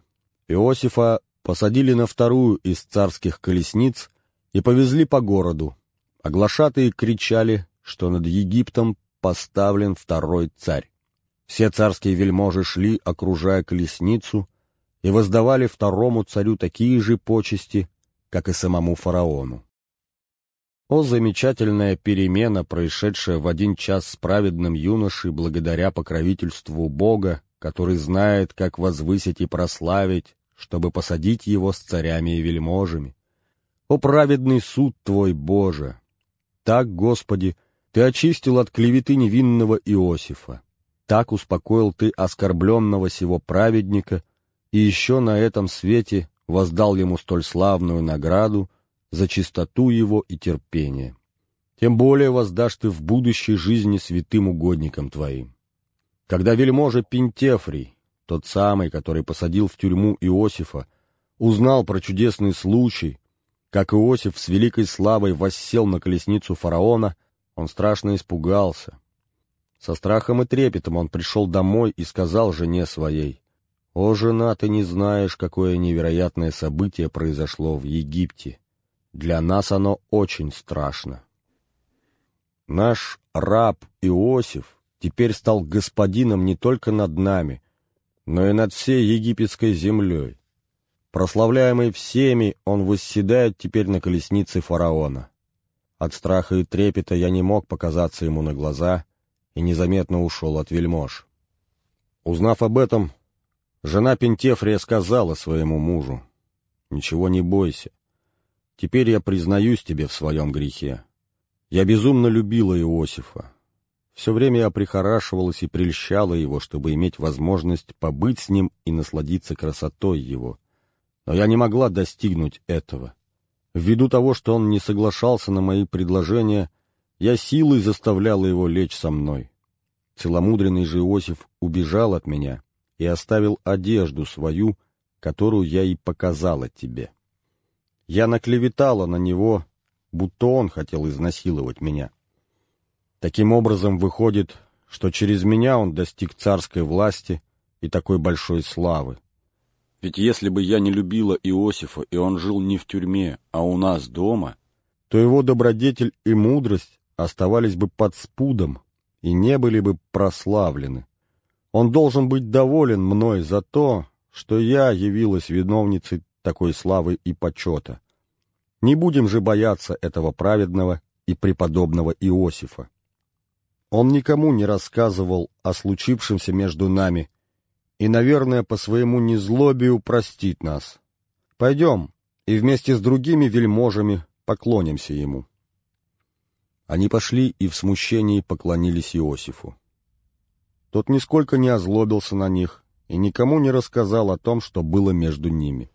Иосифа посадили на вторую из царских колесниц и повезли по городу, а глашатые кричали, что над Египтом поставлен второй царь. Все царские вельможи шли, окружая колесницу, и воздавали второму царю такие же почести, как и самому фараону. О, замечательная перемена, происшедшая в один час с праведным юношей благодаря покровительству Бога, который знает, как возвысить и прославить, чтобы посадить его с царями и вельможами. О праведный суд Твой, Боже! Так, Господи, Ты очистил от клеветы невинного Иосифа. Так успокоил Ты оскорбленного сего праведника и еще на этом свете воздал ему столь славную награду за чистоту его и терпение. Тем более воздашь Ты в будущей жизни святым угодникам Твоим. Когда вельможа Пентефрий, тот самый, который посадил в тюрьму Иосифа, узнал про чудесный случай, как Иосиф с великой славой воссел на колесницу фараона, он страшно испугался. Со страхом и трепетом он пришел домой и сказал жене своей, «О, жена, ты не знаешь, какое невероятное событие произошло в Египте. Для нас оно очень страшно». Наш раб Иосиф теперь стал господином не только над нами, но и над всей египетской землей. Прославляемый всеми, он восседает теперь на колеснице фараона. От страха и трепета я не мог показаться ему на глаза и незаметно ушел от вельмож. Узнав об этом, жена Пентефрия сказала своему мужу, «Ничего не бойся. Теперь я признаюсь тебе в своем грехе. Я безумно любила Иосифа, все время я прихорашивалась и прельщала его, чтобы иметь возможность побыть с ним и насладиться красотой его. Но я не могла достигнуть этого. Ввиду того, что он не соглашался на мои предложения, я силой заставляла его лечь со мной. Целомудренный же Иосиф убежал от меня и оставил одежду свою, которую я и показала тебе. Я наклеветала на него, будто он хотел изнасиловать меня. Таким образом, выходит, что через меня он достиг царской власти и такой большой славы. Ведь если бы я не любила Иосифа, и он жил не в тюрьме, а у нас дома, то его добродетель и мудрость оставались бы под спудом и не были бы прославлены. Он должен быть доволен мной за то, что я явилась виновницей такой славы и почета. Не будем же бояться этого праведного и преподобного Иосифа. Он никому не рассказывал о случившемся между нами и, наверное, по своему незлобию простит нас. Пойдем и вместе с другими вельможами поклонимся ему. Они пошли и в смущении поклонились Иосифу. Тот нисколько не озлобился на них и никому не рассказал о том, что было между ними.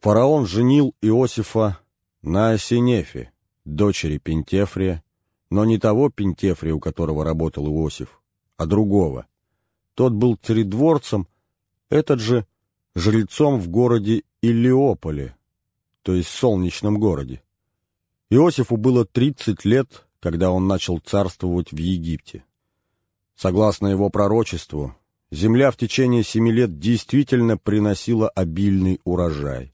Фараон женил Иосифа на Осинефе, дочери Пентефрия, но не того Пентефрия, у которого работал Иосиф, а другого. Тот был царедворцем, этот же жрецом в городе Илиополе, то есть солнечном городе. Иосифу было 30 лет, когда он начал царствовать в Египте. Согласно его пророчеству, земля в течение семи лет действительно приносила обильный урожай.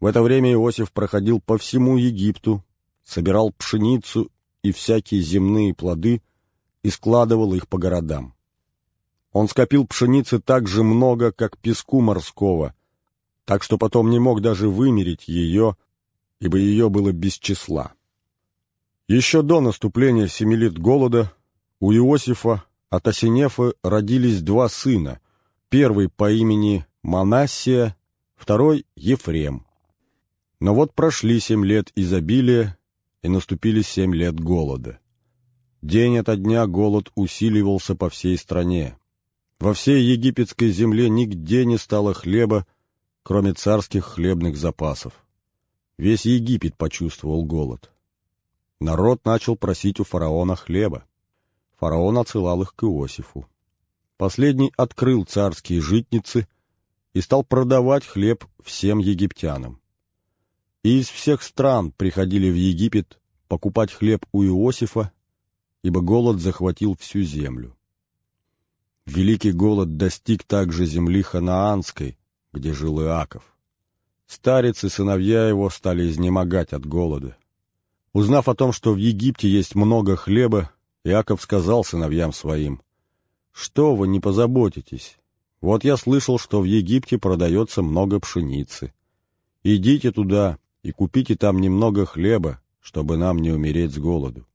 В это время Иосиф проходил по всему Египту, собирал пшеницу и всякие земные плоды и складывал их по городам. Он скопил пшеницы так же много, как песку морского, так что потом не мог даже вымерить ее, ибо ее было без числа. Еще до наступления семи лет голода у Иосифа от Осинефа родились два сына, первый по имени Манассия, второй — Ефрем. Но вот прошли семь лет изобилия, и наступили семь лет голода. День ото дня голод усиливался по всей стране. Во всей египетской земле нигде не стало хлеба, кроме царских хлебных запасов. Весь Египет почувствовал голод. Народ начал просить у фараона хлеба. Фараон отсылал их к Иосифу. Последний открыл царские житницы и стал продавать хлеб всем египтянам. И из всех стран приходили в Египет покупать хлеб у Иосифа, ибо голод захватил всю землю. Великий голод достиг также земли Ханаанской, где жил Иаков. Старец и сыновья его стали изнемогать от голода. Узнав о том, что в Египте есть много хлеба, Иаков сказал сыновьям своим, «Что вы не позаботитесь? Вот я слышал, что в Египте продается много пшеницы. Идите туда и купите там немного хлеба, чтобы нам не умереть с голоду».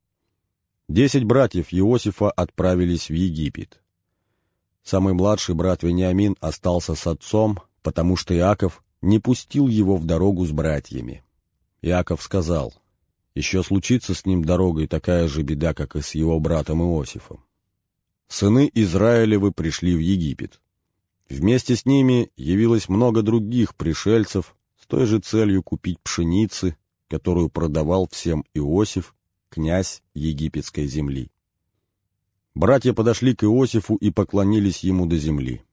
Десять братьев Иосифа отправились в Египет. Самый младший брат Вениамин остался с отцом, потому что Иаков не пустил его в дорогу с братьями. Иаков сказал, еще случится с ним дорогой такая же беда, как и с его братом Иосифом. Сыны Израилевы пришли в Египет. Вместе с ними явилось много других пришельцев с той же целью купить пшеницы, которую продавал всем Иосиф, князь египетской земли. Братья подошли к Иосифу и поклонились ему до земли.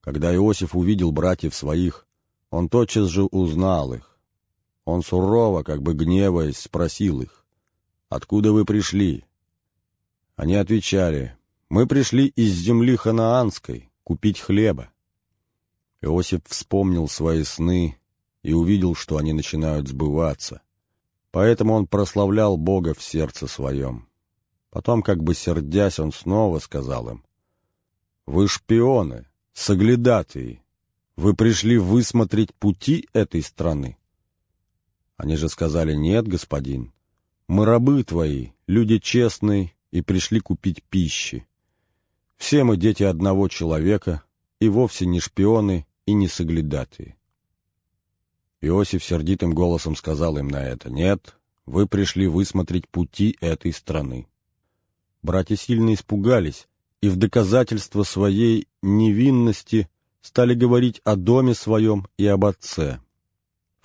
Когда Иосиф увидел братьев своих, он тотчас же узнал их. Он сурово, как бы гневаясь, спросил их, «Откуда вы пришли?» Они отвечали, «Мы пришли из земли ханаанской купить хлеба». Иосиф вспомнил свои сны и увидел, что они начинают сбываться. Поэтому он прославлял Бога в сердце своем. Потом, как бы сердясь, он снова сказал им, «Вы шпионы, соглядатые, вы пришли высмотреть пути этой страны. Они же сказали, нет, господин, мы рабы твои, люди честные, и пришли купить пищи. Все мы дети одного человека, и вовсе не шпионы и не соглядатые. Иосиф сердитым голосом сказал им на это, «Нет, вы пришли высмотреть пути этой страны». Братья сильно испугались и в доказательство своей невинности стали говорить о доме своем и об отце.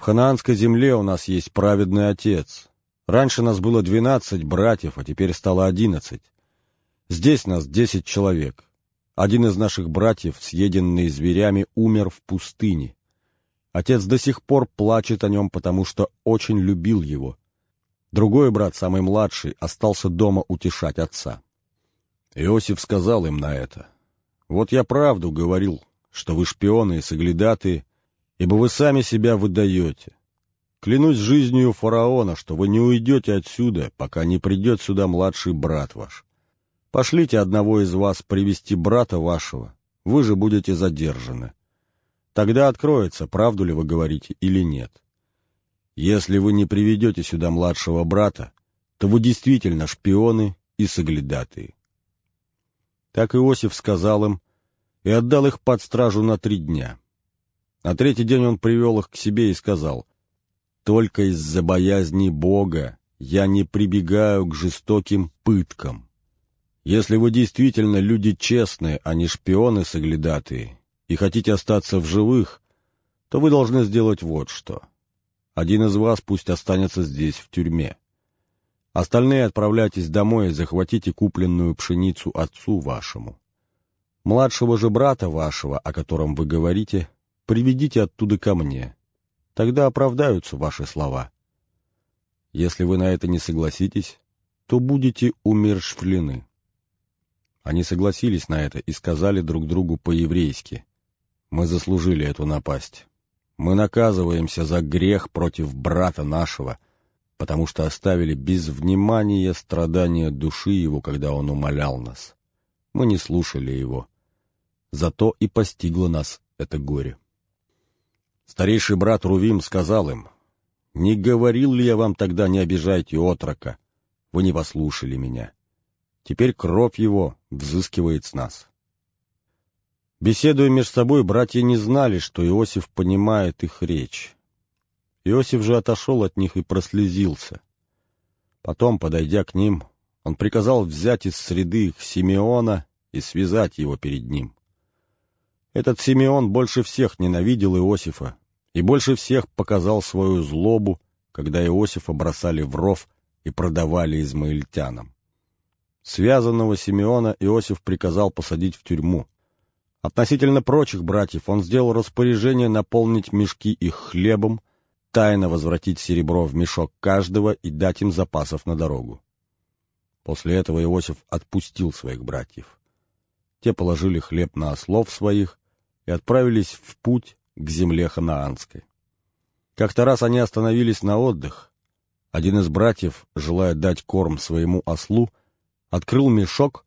В ханаанской земле у нас есть праведный отец. Раньше нас было двенадцать братьев, а теперь стало одиннадцать. Здесь нас десять человек. Один из наших братьев, съеденный зверями, умер в пустыне. Отец до сих пор плачет о нем, потому что очень любил его. Другой брат, самый младший, остался дома утешать отца. Иосиф сказал им на это. «Вот я правду говорил, что вы шпионы и соглядатые, ибо вы сами себя выдаете. Клянусь жизнью фараона, что вы не уйдете отсюда, пока не придет сюда младший брат ваш. Пошлите одного из вас привести брата вашего, вы же будете задержаны. Тогда откроется, правду ли вы говорите или нет. Если вы не приведете сюда младшего брата, то вы действительно шпионы и соглядатые. Так Иосиф сказал им и отдал их под стражу на три дня. На третий день он привел их к себе и сказал, «Только из-за боязни Бога я не прибегаю к жестоким пыткам. Если вы действительно люди честные, а не шпионы соглядатые, и хотите остаться в живых, то вы должны сделать вот что. Один из вас пусть останется здесь, в тюрьме. Остальные отправляйтесь домой и захватите купленную пшеницу отцу вашему. Младшего же брата вашего, о котором вы говорите, приведите оттуда ко мне. Тогда оправдаются ваши слова. Если вы на это не согласитесь, то будете умершвлены. Они согласились на это и сказали друг другу по-еврейски. «Мы заслужили эту напасть. Мы наказываемся за грех против брата нашего, потому что оставили без внимания страдания души его, когда он умолял нас. Мы не слушали его. Зато и постигло нас это горе». Старейший брат Рувим сказал им, «Не говорил ли я вам тогда, не обижайте отрока? Вы не послушали меня. Теперь кровь его взыскивает с нас». Беседуя между собой, братья не знали, что Иосиф понимает их речь. Иосиф же отошел от них и прослезился. Потом, подойдя к ним, он приказал взять из среды их Симеона и связать его перед ним. Этот Симеон больше всех ненавидел Иосифа и больше всех показал свою злобу, когда Иосифа бросали в ров и продавали измаильтянам. Связанного Симеона Иосиф приказал посадить в тюрьму. Относительно прочих братьев он сделал распоряжение наполнить мешки их хлебом, тайно возвратить серебро в мешок каждого и дать им запасов на дорогу. После этого Иосиф отпустил своих братьев. Те положили хлеб на ослов своих и отправились в путь к земле ханаанской. Как-то раз они остановились на отдых. Один из братьев, желая дать корм своему ослу, открыл мешок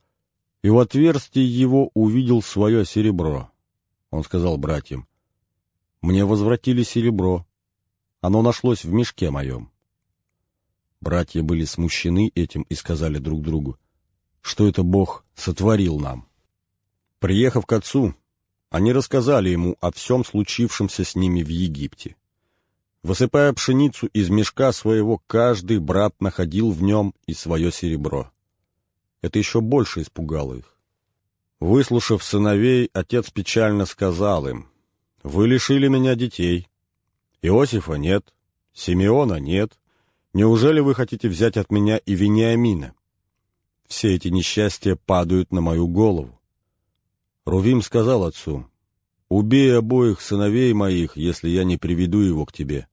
и в отверстии его увидел свое серебро. Он сказал братьям, «Мне возвратили серебро. Оно нашлось в мешке моем». Братья были смущены этим и сказали друг другу, что это Бог сотворил нам. Приехав к отцу, они рассказали ему о всем случившемся с ними в Египте. Высыпая пшеницу из мешка своего, каждый брат находил в нем и свое серебро. Это еще больше испугало их. Выслушав сыновей, отец печально сказал им, «Вы лишили меня детей. Иосифа нет, Симеона нет. Неужели вы хотите взять от меня и Вениамина? Все эти несчастья падают на мою голову. Рувим сказал отцу, «Убей обоих сыновей моих, если я не приведу его к тебе.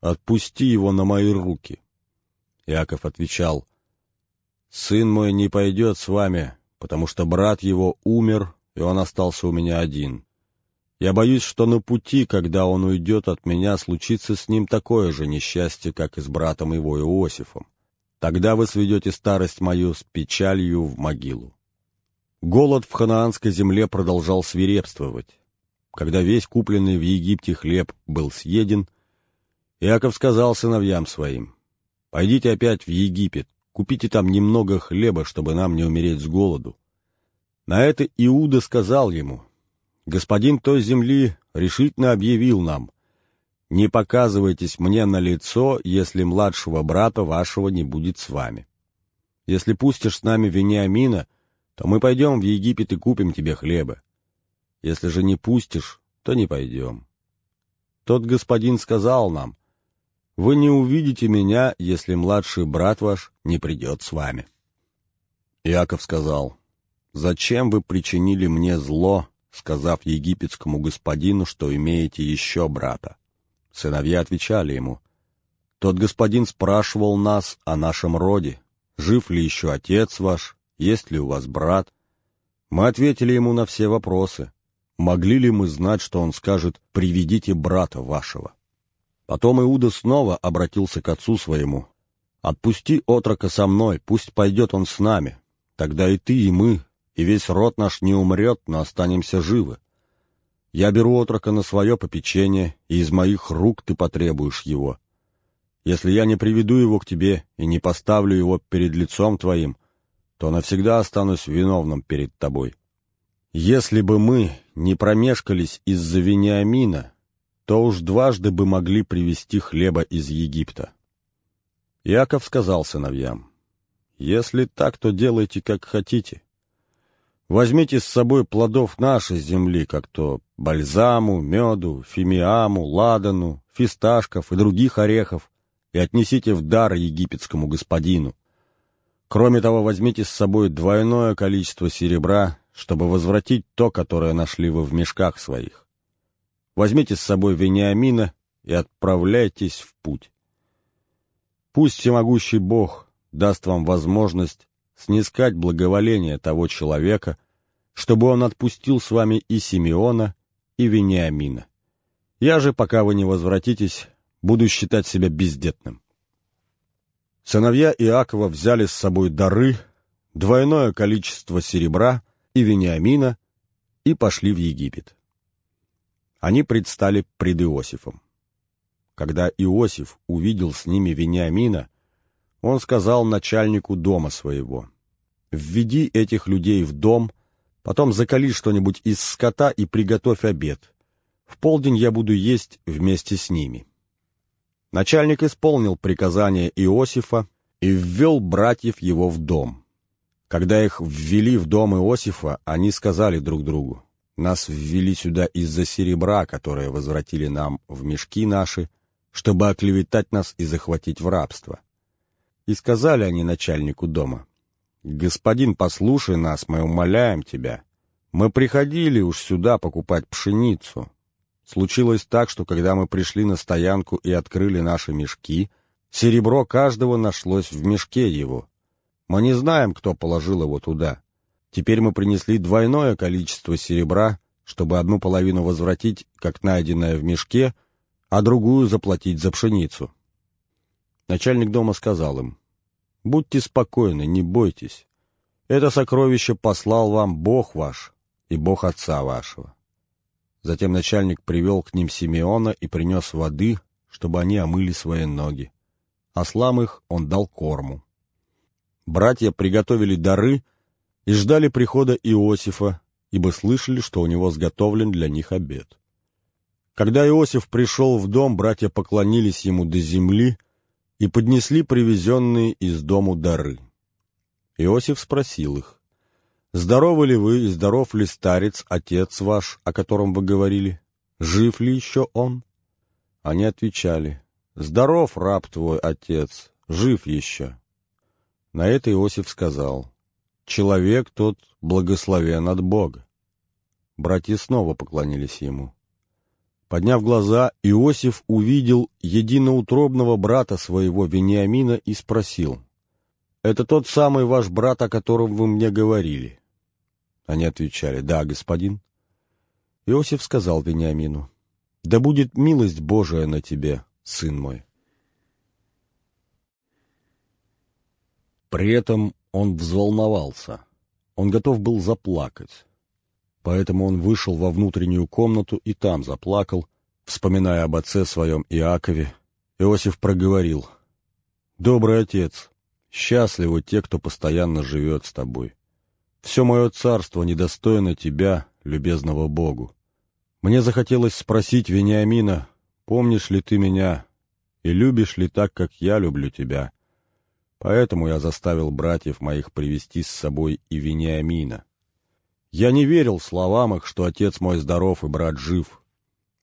Отпусти его на мои руки». Иаков отвечал, «Сын мой не пойдет с вами, потому что брат его умер, и он остался у меня один. Я боюсь, что на пути, когда он уйдет от меня, случится с ним такое же несчастье, как и с братом его Иосифом. Тогда вы сведете старость мою с печалью в могилу. Голод в ханаанской земле продолжал свирепствовать. Когда весь купленный в Египте хлеб был съеден, Иаков сказал сыновьям своим, «Пойдите опять в Египет, купите там немного хлеба, чтобы нам не умереть с голоду». На это Иуда сказал ему, «Господин той земли решительно объявил нам, не показывайтесь мне на лицо, если младшего брата вашего не будет с вами. Если пустишь с нами Вениамина, — то мы пойдем в Египет и купим тебе хлеба. Если же не пустишь, то не пойдем. Тот господин сказал нам, вы не увидите меня, если младший брат ваш не придет с вами. Иаков сказал, «Зачем вы причинили мне зло, сказав египетскому господину, что имеете еще брата?» Сыновья отвечали ему, «Тот господин спрашивал нас о нашем роде, жив ли еще отец ваш, есть ли у вас брат? Мы ответили ему на все вопросы. Могли ли мы знать, что он скажет «приведите брата вашего»? Потом Иуда снова обратился к отцу своему. «Отпусти отрока со мной, пусть пойдет он с нами. Тогда и ты, и мы, и весь род наш не умрет, но останемся живы. Я беру отрока на свое попечение, и из моих рук ты потребуешь его. Если я не приведу его к тебе и не поставлю его перед лицом твоим, то навсегда останусь виновным перед тобой. Если бы мы не промешкались из-за Вениамина, то уж дважды бы могли привезти хлеба из Египта. Яков сказал сыновьям, «Если так, то делайте, как хотите. Возьмите с собой плодов нашей земли, как то бальзаму, меду, фимиаму, ладану, фисташков и других орехов, и отнесите в дар египетскому господину. Кроме того, возьмите с собой двойное количество серебра, чтобы возвратить то, которое нашли вы в мешках своих. Возьмите с собой Вениамина и отправляйтесь в путь. Пусть всемогущий Бог даст вам возможность снискать благоволение того человека, чтобы он отпустил с вами и Симеона, и Вениамина. Я же, пока вы не возвратитесь, буду считать себя бездетным. Сыновья Иакова взяли с собой дары, двойное количество серебра и Вениамина и пошли в Египет. Они предстали пред Иосифом. Когда Иосиф увидел с ними Вениамина, он сказал начальнику дома своего, «Введи этих людей в дом, потом закали что-нибудь из скота и приготовь обед. В полдень я буду есть вместе с ними». Начальник исполнил приказание Иосифа и ввел братьев его в дом. Когда их ввели в дом Иосифа, они сказали друг другу, «Нас ввели сюда из-за серебра, которое возвратили нам в мешки наши, чтобы оклеветать нас и захватить в рабство. И сказали они начальнику дома, «Господин, послушай нас, мы умоляем тебя. Мы приходили уж сюда покупать пшеницу. Случилось так, что когда мы пришли на стоянку и открыли наши мешки, серебро каждого нашлось в мешке его. Мы не знаем, кто положил его туда. Теперь мы принесли двойное количество серебра, чтобы одну половину возвратить, как найденное в мешке, — а другую заплатить за пшеницу. Начальник дома сказал им, «Будьте спокойны, не бойтесь. Это сокровище послал вам Бог ваш и Бог отца вашего». Затем начальник привел к ним Симеона и принес воды, чтобы они омыли свои ноги. Ослам их он дал корму. Братья приготовили дары и ждали прихода Иосифа, ибо слышали, что у него сготовлен для них обед. Когда Иосиф пришел в дом, братья поклонились ему до земли и поднесли привезенные из дому дары. Иосиф спросил их, «Здоровы ли вы и здоров ли старец, отец ваш, о котором вы говорили? Жив ли еще он?» Они отвечали, «Здоров, раб твой, отец, жив еще». На это Иосиф сказал, «Человек тот благословен от Бога». Братья снова поклонились ему. Подняв глаза, Иосиф увидел единоутробного брата своего Вениамина и спросил, «Это тот самый ваш брат, о котором вы мне говорили?» Они отвечали, «Да, господин». Иосиф сказал Вениамину, «Да будет милость Божия на тебе, сын мой». При этом он взволновался. Он готов был заплакать. Поэтому он вышел во внутреннюю комнату и там заплакал, вспоминая об отце своем Иакове. Иосиф проговорил, «Добрый отец, счастливы те, кто постоянно живет с тобой. Все мое царство недостойно тебя, любезного Богу. Мне захотелось спросить Вениамина, помнишь ли ты меня и любишь ли так, как я люблю тебя? Поэтому я заставил братьев моих привести с собой и Вениамина. Я не верил словам их, что отец мой здоров и брат жив.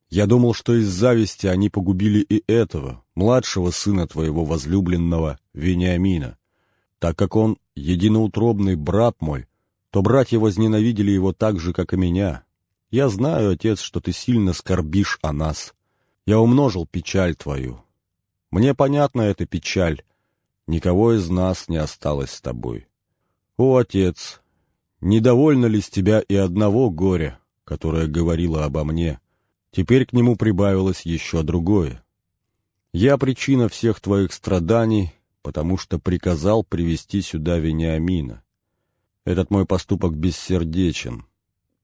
Я думал, что из зависти они погубили и этого, младшего сына твоего возлюбленного Вениамина. Так как он единоутробный брат мой, то братья возненавидели его так же, как и меня. Я знаю, отец, что ты сильно скорбишь о нас. Я умножил печаль твою. Мне понятна эта печаль. Никого из нас не осталось с тобой. О, отец, Недовольно ли с тебя и одного горя, которое говорило обо мне? Теперь к нему прибавилось еще другое. Я причина всех твоих страданий, потому что приказал привести сюда Вениамина. Этот мой поступок бессердечен.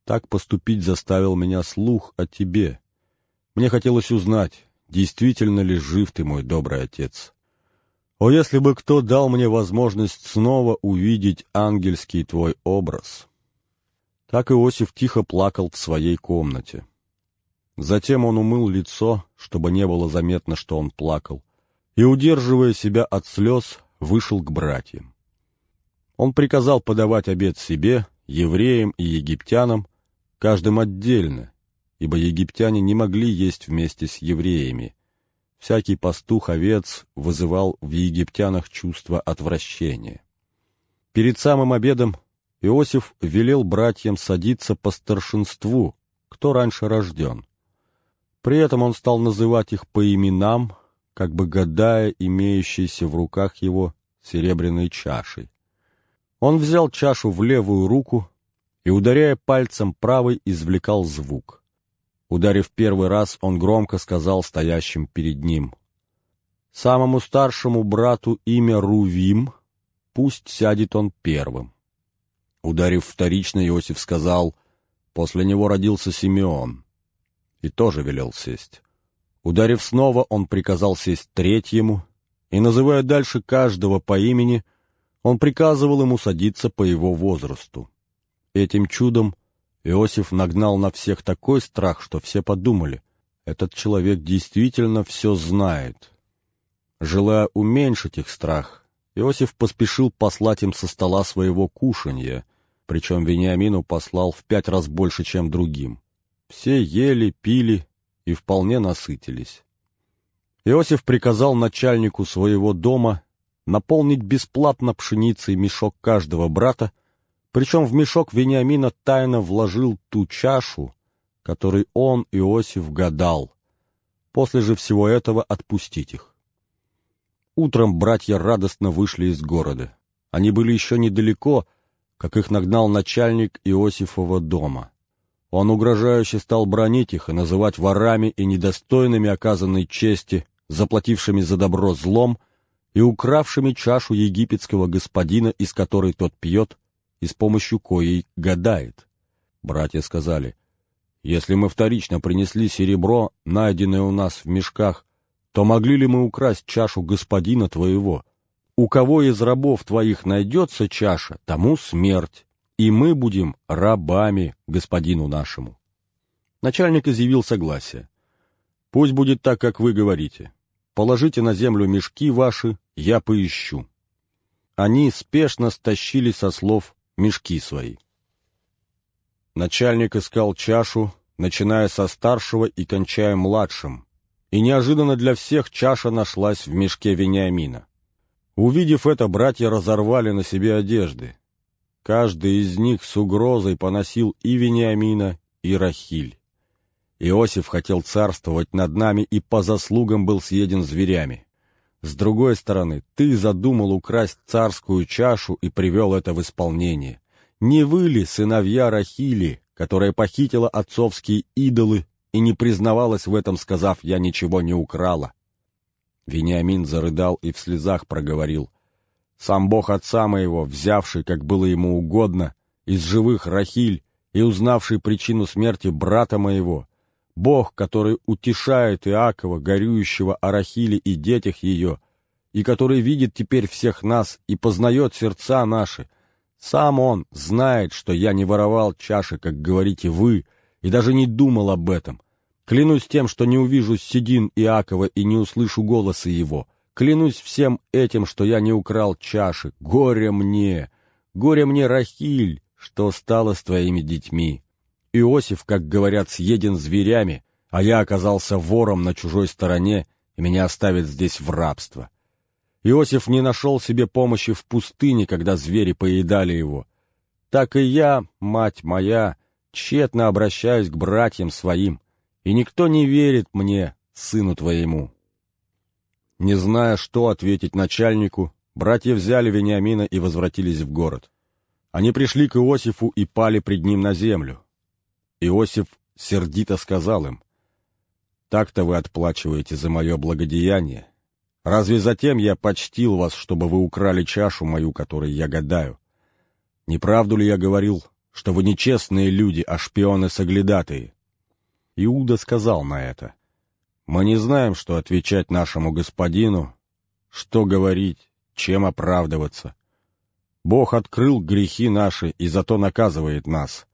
Так поступить заставил меня слух о тебе. Мне хотелось узнать, действительно ли жив ты, мой добрый отец. О, если бы кто дал мне возможность снова увидеть ангельский твой образ! Так Иосиф тихо плакал в своей комнате. Затем он умыл лицо, чтобы не было заметно, что он плакал, и, удерживая себя от слез, вышел к братьям. Он приказал подавать обед себе, евреям и египтянам, каждым отдельно, ибо египтяне не могли есть вместе с евреями, Всякий пастух-овец вызывал в египтянах чувство отвращения. Перед самым обедом Иосиф велел братьям садиться по старшинству, кто раньше рожден. При этом он стал называть их по именам, как бы гадая имеющейся в руках его серебряной чашей. Он взял чашу в левую руку и, ударяя пальцем правой, извлекал звук. Ударив первый раз, он громко сказал стоящим перед ним, «Самому старшему брату имя Рувим, пусть сядет он первым». Ударив вторично, Иосиф сказал, «После него родился Симеон» и тоже велел сесть. Ударив снова, он приказал сесть третьему, и, называя дальше каждого по имени, он приказывал ему садиться по его возрасту. Этим чудом Иосиф нагнал на всех такой страх, что все подумали, этот человек действительно все знает. Желая уменьшить их страх, Иосиф поспешил послать им со стола своего кушанья, причем Вениамину послал в пять раз больше, чем другим. Все ели, пили и вполне насытились. Иосиф приказал начальнику своего дома наполнить бесплатно пшеницей мешок каждого брата, причем в мешок Вениамина тайно вложил ту чашу, которой он, Иосиф, гадал. После же всего этого отпустить их. Утром братья радостно вышли из города. Они были еще недалеко, как их нагнал начальник Иосифова дома. Он угрожающе стал бронить их и называть ворами и недостойными оказанной чести, заплатившими за добро злом и укравшими чашу египетского господина, из которой тот пьет и с помощью коей гадает. Братья сказали, «Если мы вторично принесли серебро, найденное у нас в мешках, то могли ли мы украсть чашу господина твоего? У кого из рабов твоих найдется чаша, тому смерть, и мы будем рабами господину нашему. Начальник изъявил согласие. Пусть будет так, как вы говорите. Положите на землю мешки ваши, я поищу. Они спешно стащили со слов мешки свои. Начальник искал чашу, начиная со старшего и кончая младшим, и неожиданно для всех чаша нашлась в мешке Вениамина. Увидев это, братья разорвали на себе одежды. Каждый из них с угрозой поносил и Вениамина, и Рахиль. Иосиф хотел царствовать над нами и по заслугам был съеден зверями. С другой стороны, ты задумал украсть царскую чашу и привел это в исполнение. Не вы ли, сыновья Рахили, которая похитила отцовские идолы и не признавалась в этом, сказав «я ничего не украла»? Вениамин зарыдал и в слезах проговорил — сам Бог отца моего, взявший, как было ему угодно, из живых Рахиль и узнавший причину смерти брата моего, Бог, который утешает Иакова, горюющего о Рахиле и детях ее, и который видит теперь всех нас и познает сердца наши, сам Он знает, что я не воровал чаши, как говорите вы, и даже не думал об этом. Клянусь тем, что не увижу седин Иакова и не услышу голоса его — Клянусь всем этим, что я не украл чаши. Горе мне! Горе мне, Рахиль, что стало с твоими детьми. Иосиф, как говорят, съеден зверями, а я оказался вором на чужой стороне, и меня оставят здесь в рабство. Иосиф не нашел себе помощи в пустыне, когда звери поедали его. Так и я, мать моя, тщетно обращаюсь к братьям своим, и никто не верит мне, сыну твоему». Не зная, что ответить начальнику, братья взяли Вениамина и возвратились в город. Они пришли к Иосифу и пали пред ним на землю. Иосиф сердито сказал им, «Так-то вы отплачиваете за мое благодеяние. Разве затем я почтил вас, чтобы вы украли чашу мою, которой я гадаю? Не правду ли я говорил, что вы нечестные люди, а шпионы-соглядатые?» Иуда сказал на это, мы не знаем, что отвечать нашему господину, что говорить, чем оправдываться. Бог открыл грехи наши и зато наказывает нас.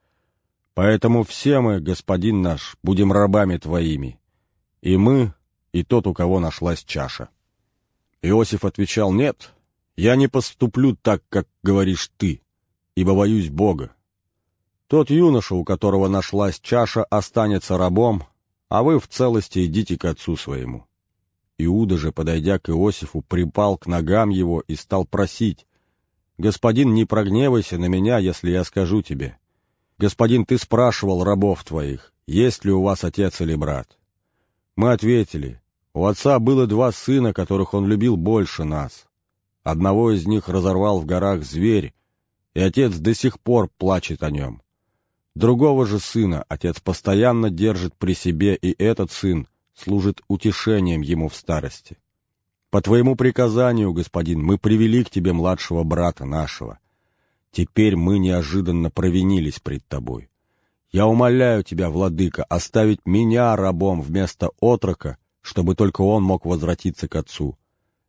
Поэтому все мы, господин наш, будем рабами твоими. И мы, и тот, у кого нашлась чаша. Иосиф отвечал, нет, я не поступлю так, как говоришь ты, ибо боюсь Бога. Тот юноша, у которого нашлась чаша, останется рабом, а вы в целости идите к отцу своему». Иуда же, подойдя к Иосифу, припал к ногам его и стал просить, «Господин, не прогневайся на меня, если я скажу тебе. Господин, ты спрашивал рабов твоих, есть ли у вас отец или брат. Мы ответили, у отца было два сына, которых он любил больше нас. Одного из них разорвал в горах зверь, и отец до сих пор плачет о нем. Другого же сына отец постоянно держит при себе, и этот сын служит утешением ему в старости. По твоему приказанию, господин, мы привели к тебе младшего брата нашего. Теперь мы неожиданно провинились пред тобой. Я умоляю тебя, владыка, оставить меня рабом вместо отрока, чтобы только он мог возвратиться к отцу.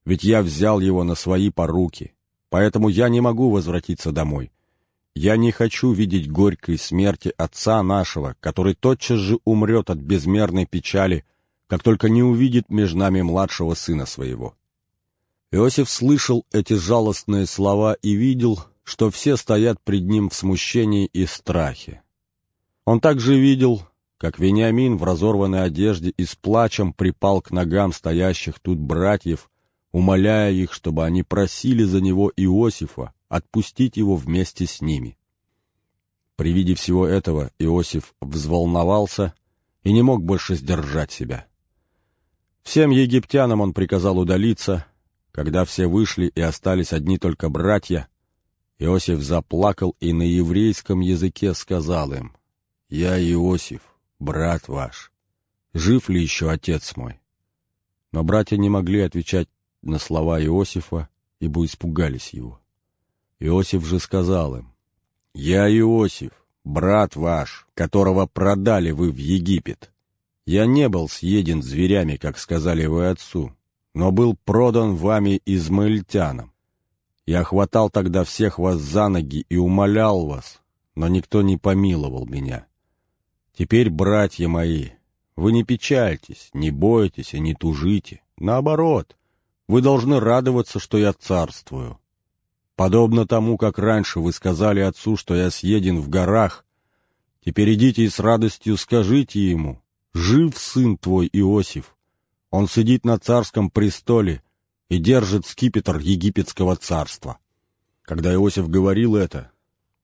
Ведь я взял его на свои поруки, поэтому я не могу возвратиться домой. Я не хочу видеть горькой смерти отца нашего, который тотчас же умрет от безмерной печали, как только не увидит между нами младшего сына своего». Иосиф слышал эти жалостные слова и видел, что все стоят пред ним в смущении и страхе. Он также видел, как Вениамин в разорванной одежде и с плачем припал к ногам стоящих тут братьев, умоляя их, чтобы они просили за него Иосифа, отпустить его вместе с ними. При виде всего этого Иосиф взволновался и не мог больше сдержать себя. Всем египтянам он приказал удалиться, когда все вышли и остались одни только братья, Иосиф заплакал и на еврейском языке сказал им, «Я Иосиф, брат ваш. Жив ли еще отец мой?» Но братья не могли отвечать на слова Иосифа, ибо испугались его. Иосиф же сказал им, «Я Иосиф, брат ваш, которого продали вы в Египет. Я не был съеден зверями, как сказали вы отцу, но был продан вами измаильтянам. Я хватал тогда всех вас за ноги и умолял вас, но никто не помиловал меня. Теперь, братья мои, вы не печальтесь, не бойтесь и не тужите. Наоборот, вы должны радоваться, что я царствую. Подобно тому, как раньше вы сказали отцу, что я съеден в горах, теперь идите и с радостью скажите ему, «Жив сын твой Иосиф, он сидит на царском престоле и держит скипетр египетского царства». Когда Иосиф говорил это,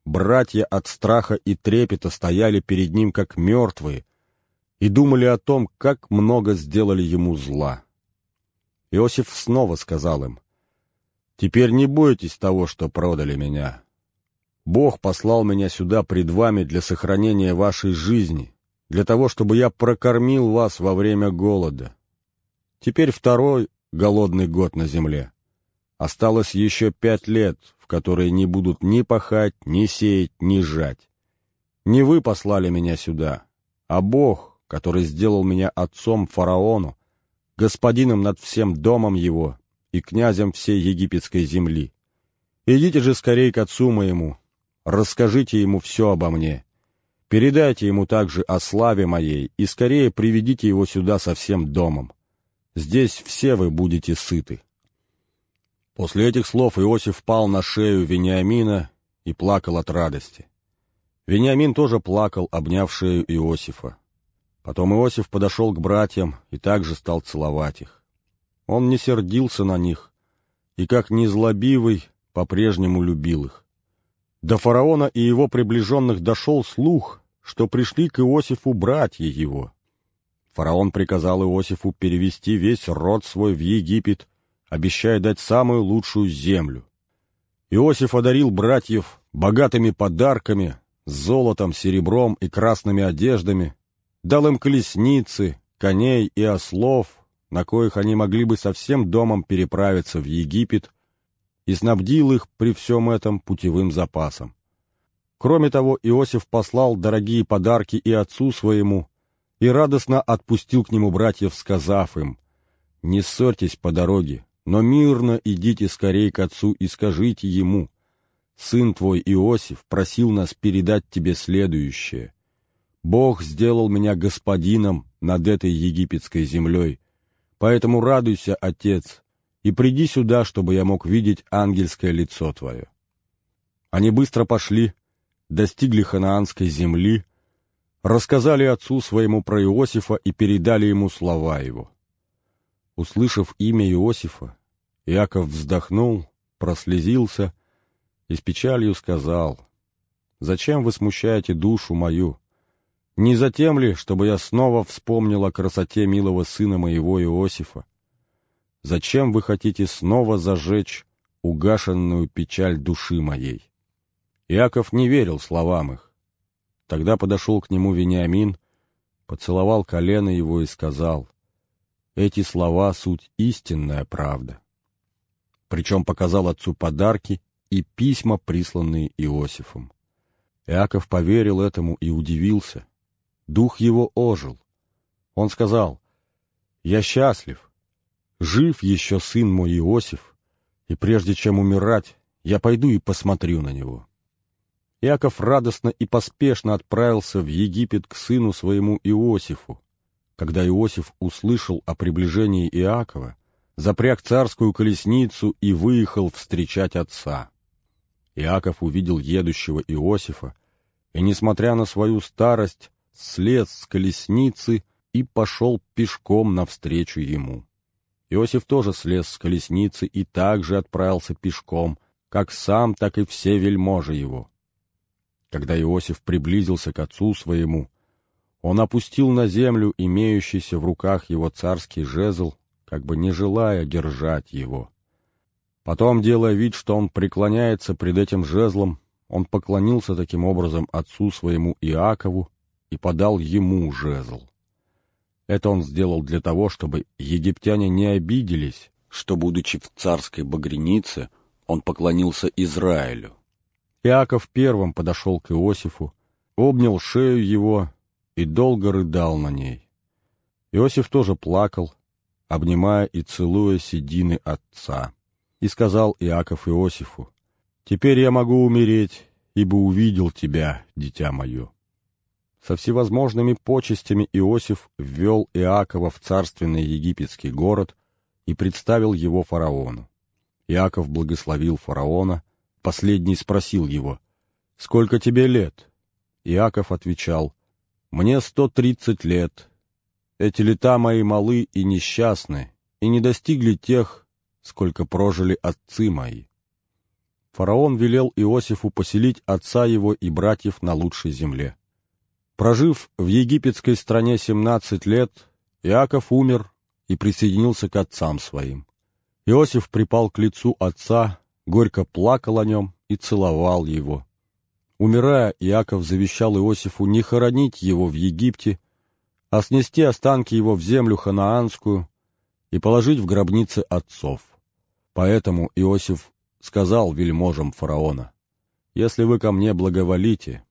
братья от страха и трепета стояли перед ним как мертвые и думали о том, как много сделали ему зла. Иосиф снова сказал им, «Теперь не бойтесь того, что продали меня. Бог послал меня сюда пред вами для сохранения вашей жизни, для того, чтобы я прокормил вас во время голода. Теперь второй голодный год на земле. Осталось еще пять лет, в которые не будут ни пахать, ни сеять, ни жать. Не вы послали меня сюда, а Бог, который сделал меня отцом фараону, господином над всем домом его и князем всей египетской земли. Идите же скорее к отцу моему, расскажите ему все обо мне. Передайте ему также о славе моей и скорее приведите его сюда со всем домом. Здесь все вы будете сыты». После этих слов Иосиф пал на шею Вениамина и плакал от радости. Вениамин тоже плакал, обняв шею Иосифа. Потом Иосиф подошел к братьям и также стал целовать их. Он не сердился на них и, как незлобивый, по-прежнему любил их. До фараона и его приближенных дошел слух, что пришли к Иосифу братья его. Фараон приказал Иосифу перевести весь род свой в Египет, обещая дать самую лучшую землю. Иосиф одарил братьев богатыми подарками, золотом, серебром и красными одеждами, дал им колесницы, коней и ослов, на коих они могли бы со всем домом переправиться в Египет, и снабдил их при всем этом путевым запасом. Кроме того, Иосиф послал дорогие подарки и отцу своему, и радостно отпустил к нему братьев, сказав им, «Не ссорьтесь по дороге, но мирно идите скорее к отцу и скажите ему, «Сын твой Иосиф просил нас передать тебе следующее. Бог сделал меня господином над этой египетской землей. Поэтому радуйся, отец, и приди сюда, чтобы я мог видеть ангельское лицо твое». Они быстро пошли, достигли ханаанской земли, рассказали отцу своему про Иосифа и передали ему слова его. Услышав имя Иосифа, Иаков вздохнул, прослезился и с печалью сказал, «Зачем вы смущаете душу мою? Не затем ли, чтобы я снова вспомнил о красоте милого сына моего Иосифа? Зачем вы хотите снова зажечь угашенную печаль души моей? Иаков не верил словам их. Тогда подошел к нему Вениамин, поцеловал колено его и сказал, «Эти слова — суть истинная правда». Причем показал отцу подарки и письма, присланные Иосифом. Иаков поверил этому и удивился. Дух его ожил. Он сказал, «Я счастлив. Жив еще сын мой Иосиф, и прежде чем умирать, я пойду и посмотрю на него». Иаков радостно и поспешно отправился в Египет к сыну своему Иосифу. Когда Иосиф услышал о приближении Иакова, запряг царскую колесницу и выехал встречать отца. Иаков увидел едущего Иосифа, и, несмотря на свою старость, слез с колесницы и пошел пешком навстречу ему. Иосиф тоже слез с колесницы и также отправился пешком, как сам, так и все вельможи его. Когда Иосиф приблизился к отцу своему, он опустил на землю имеющийся в руках его царский жезл, как бы не желая держать его. Потом, делая вид, что он преклоняется пред этим жезлом, он поклонился таким образом отцу своему Иакову и подал ему жезл. Это он сделал для того, чтобы египтяне не обиделись, что, будучи в царской багренице, он поклонился Израилю. Иаков первым подошел к Иосифу, обнял шею его и долго рыдал на ней. Иосиф тоже плакал, обнимая и целуя седины отца. И сказал Иаков Иосифу, «Теперь я могу умереть, ибо увидел тебя, дитя мое». Со всевозможными почестями Иосиф ввел Иакова в царственный египетский город и представил его фараону. Иаков благословил фараона, Последний спросил его, «Сколько тебе лет?» Иаков отвечал, «Мне сто тридцать лет. Эти лета мои малы и несчастны, и не достигли тех, сколько прожили отцы мои». Фараон велел Иосифу поселить отца его и братьев на лучшей земле. Прожив в египетской стране семнадцать лет, Иаков умер и присоединился к отцам своим. Иосиф припал к лицу отца горько плакал о нем и целовал его. Умирая, Иаков завещал Иосифу не хоронить его в Египте, а снести останки его в землю ханаанскую и положить в гробницы отцов. Поэтому Иосиф сказал вельможам фараона, «Если вы ко мне благоволите,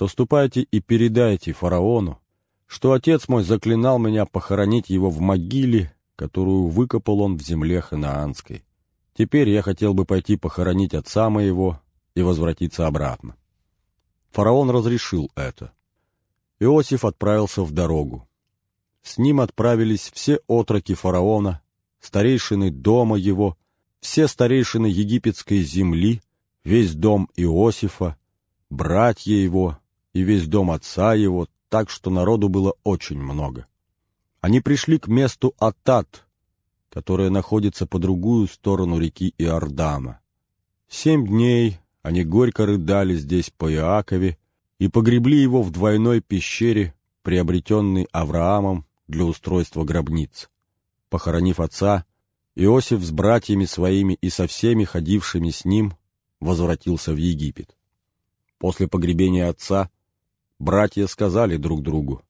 то ступайте и передайте фараону, что отец мой заклинал меня похоронить его в могиле, которую выкопал он в земле ханаанской. Теперь я хотел бы пойти похоронить отца моего и возвратиться обратно. Фараон разрешил это. Иосиф отправился в дорогу. С ним отправились все отроки фараона, старейшины дома его, все старейшины египетской земли, весь дом Иосифа, братья его и весь дом отца его, так что народу было очень много. Они пришли к месту Атат, которая находится по другую сторону реки Иордана. Семь дней они горько рыдали здесь по Иакове и погребли его в двойной пещере, приобретенной Авраамом для устройства гробниц. Похоронив отца, Иосиф с братьями своими и со всеми ходившими с ним возвратился в Египет. После погребения отца братья сказали друг другу,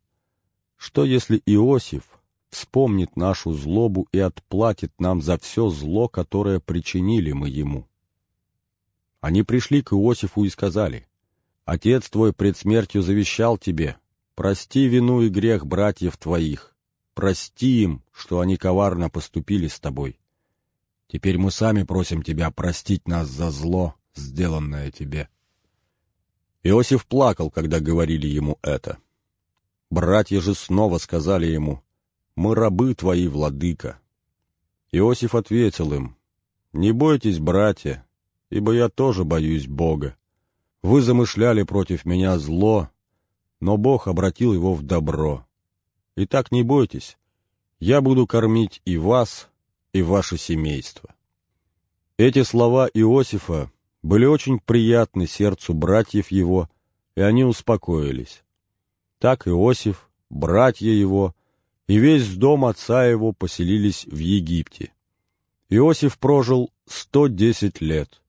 что если Иосиф вспомнит нашу злобу и отплатит нам за все зло, которое причинили мы ему. Они пришли к Иосифу и сказали, «Отец твой пред смертью завещал тебе, прости вину и грех братьев твоих, прости им, что они коварно поступили с тобой. Теперь мы сами просим тебя простить нас за зло, сделанное тебе». Иосиф плакал, когда говорили ему это. Братья же снова сказали ему, мы рабы твои, владыка». Иосиф ответил им, «Не бойтесь, братья, ибо я тоже боюсь Бога. Вы замышляли против меня зло, но Бог обратил его в добро. Итак, не бойтесь, я буду кормить и вас, и ваше семейство». Эти слова Иосифа были очень приятны сердцу братьев его, и они успокоились. Так Иосиф, братья его и весь дом отца его поселились в Египте. Иосиф прожил сто десять лет.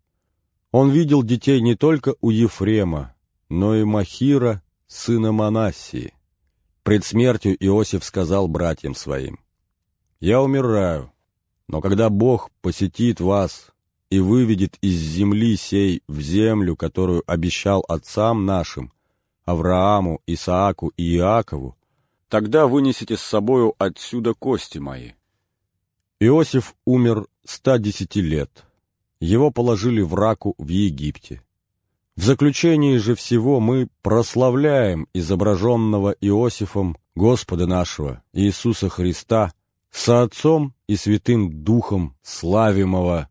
Он видел детей не только у Ефрема, но и Махира, сына Манассии. Пред смертью Иосиф сказал братьям своим, «Я умираю, но когда Бог посетит вас и выведет из земли сей в землю, которую обещал отцам нашим, Аврааму, Исааку и Иакову, тогда вынесете с собою отсюда кости мои». Иосиф умер ста десяти лет. Его положили в раку в Египте. В заключении же всего мы прославляем изображенного Иосифом Господа нашего, Иисуса Христа, со Отцом и Святым Духом славимого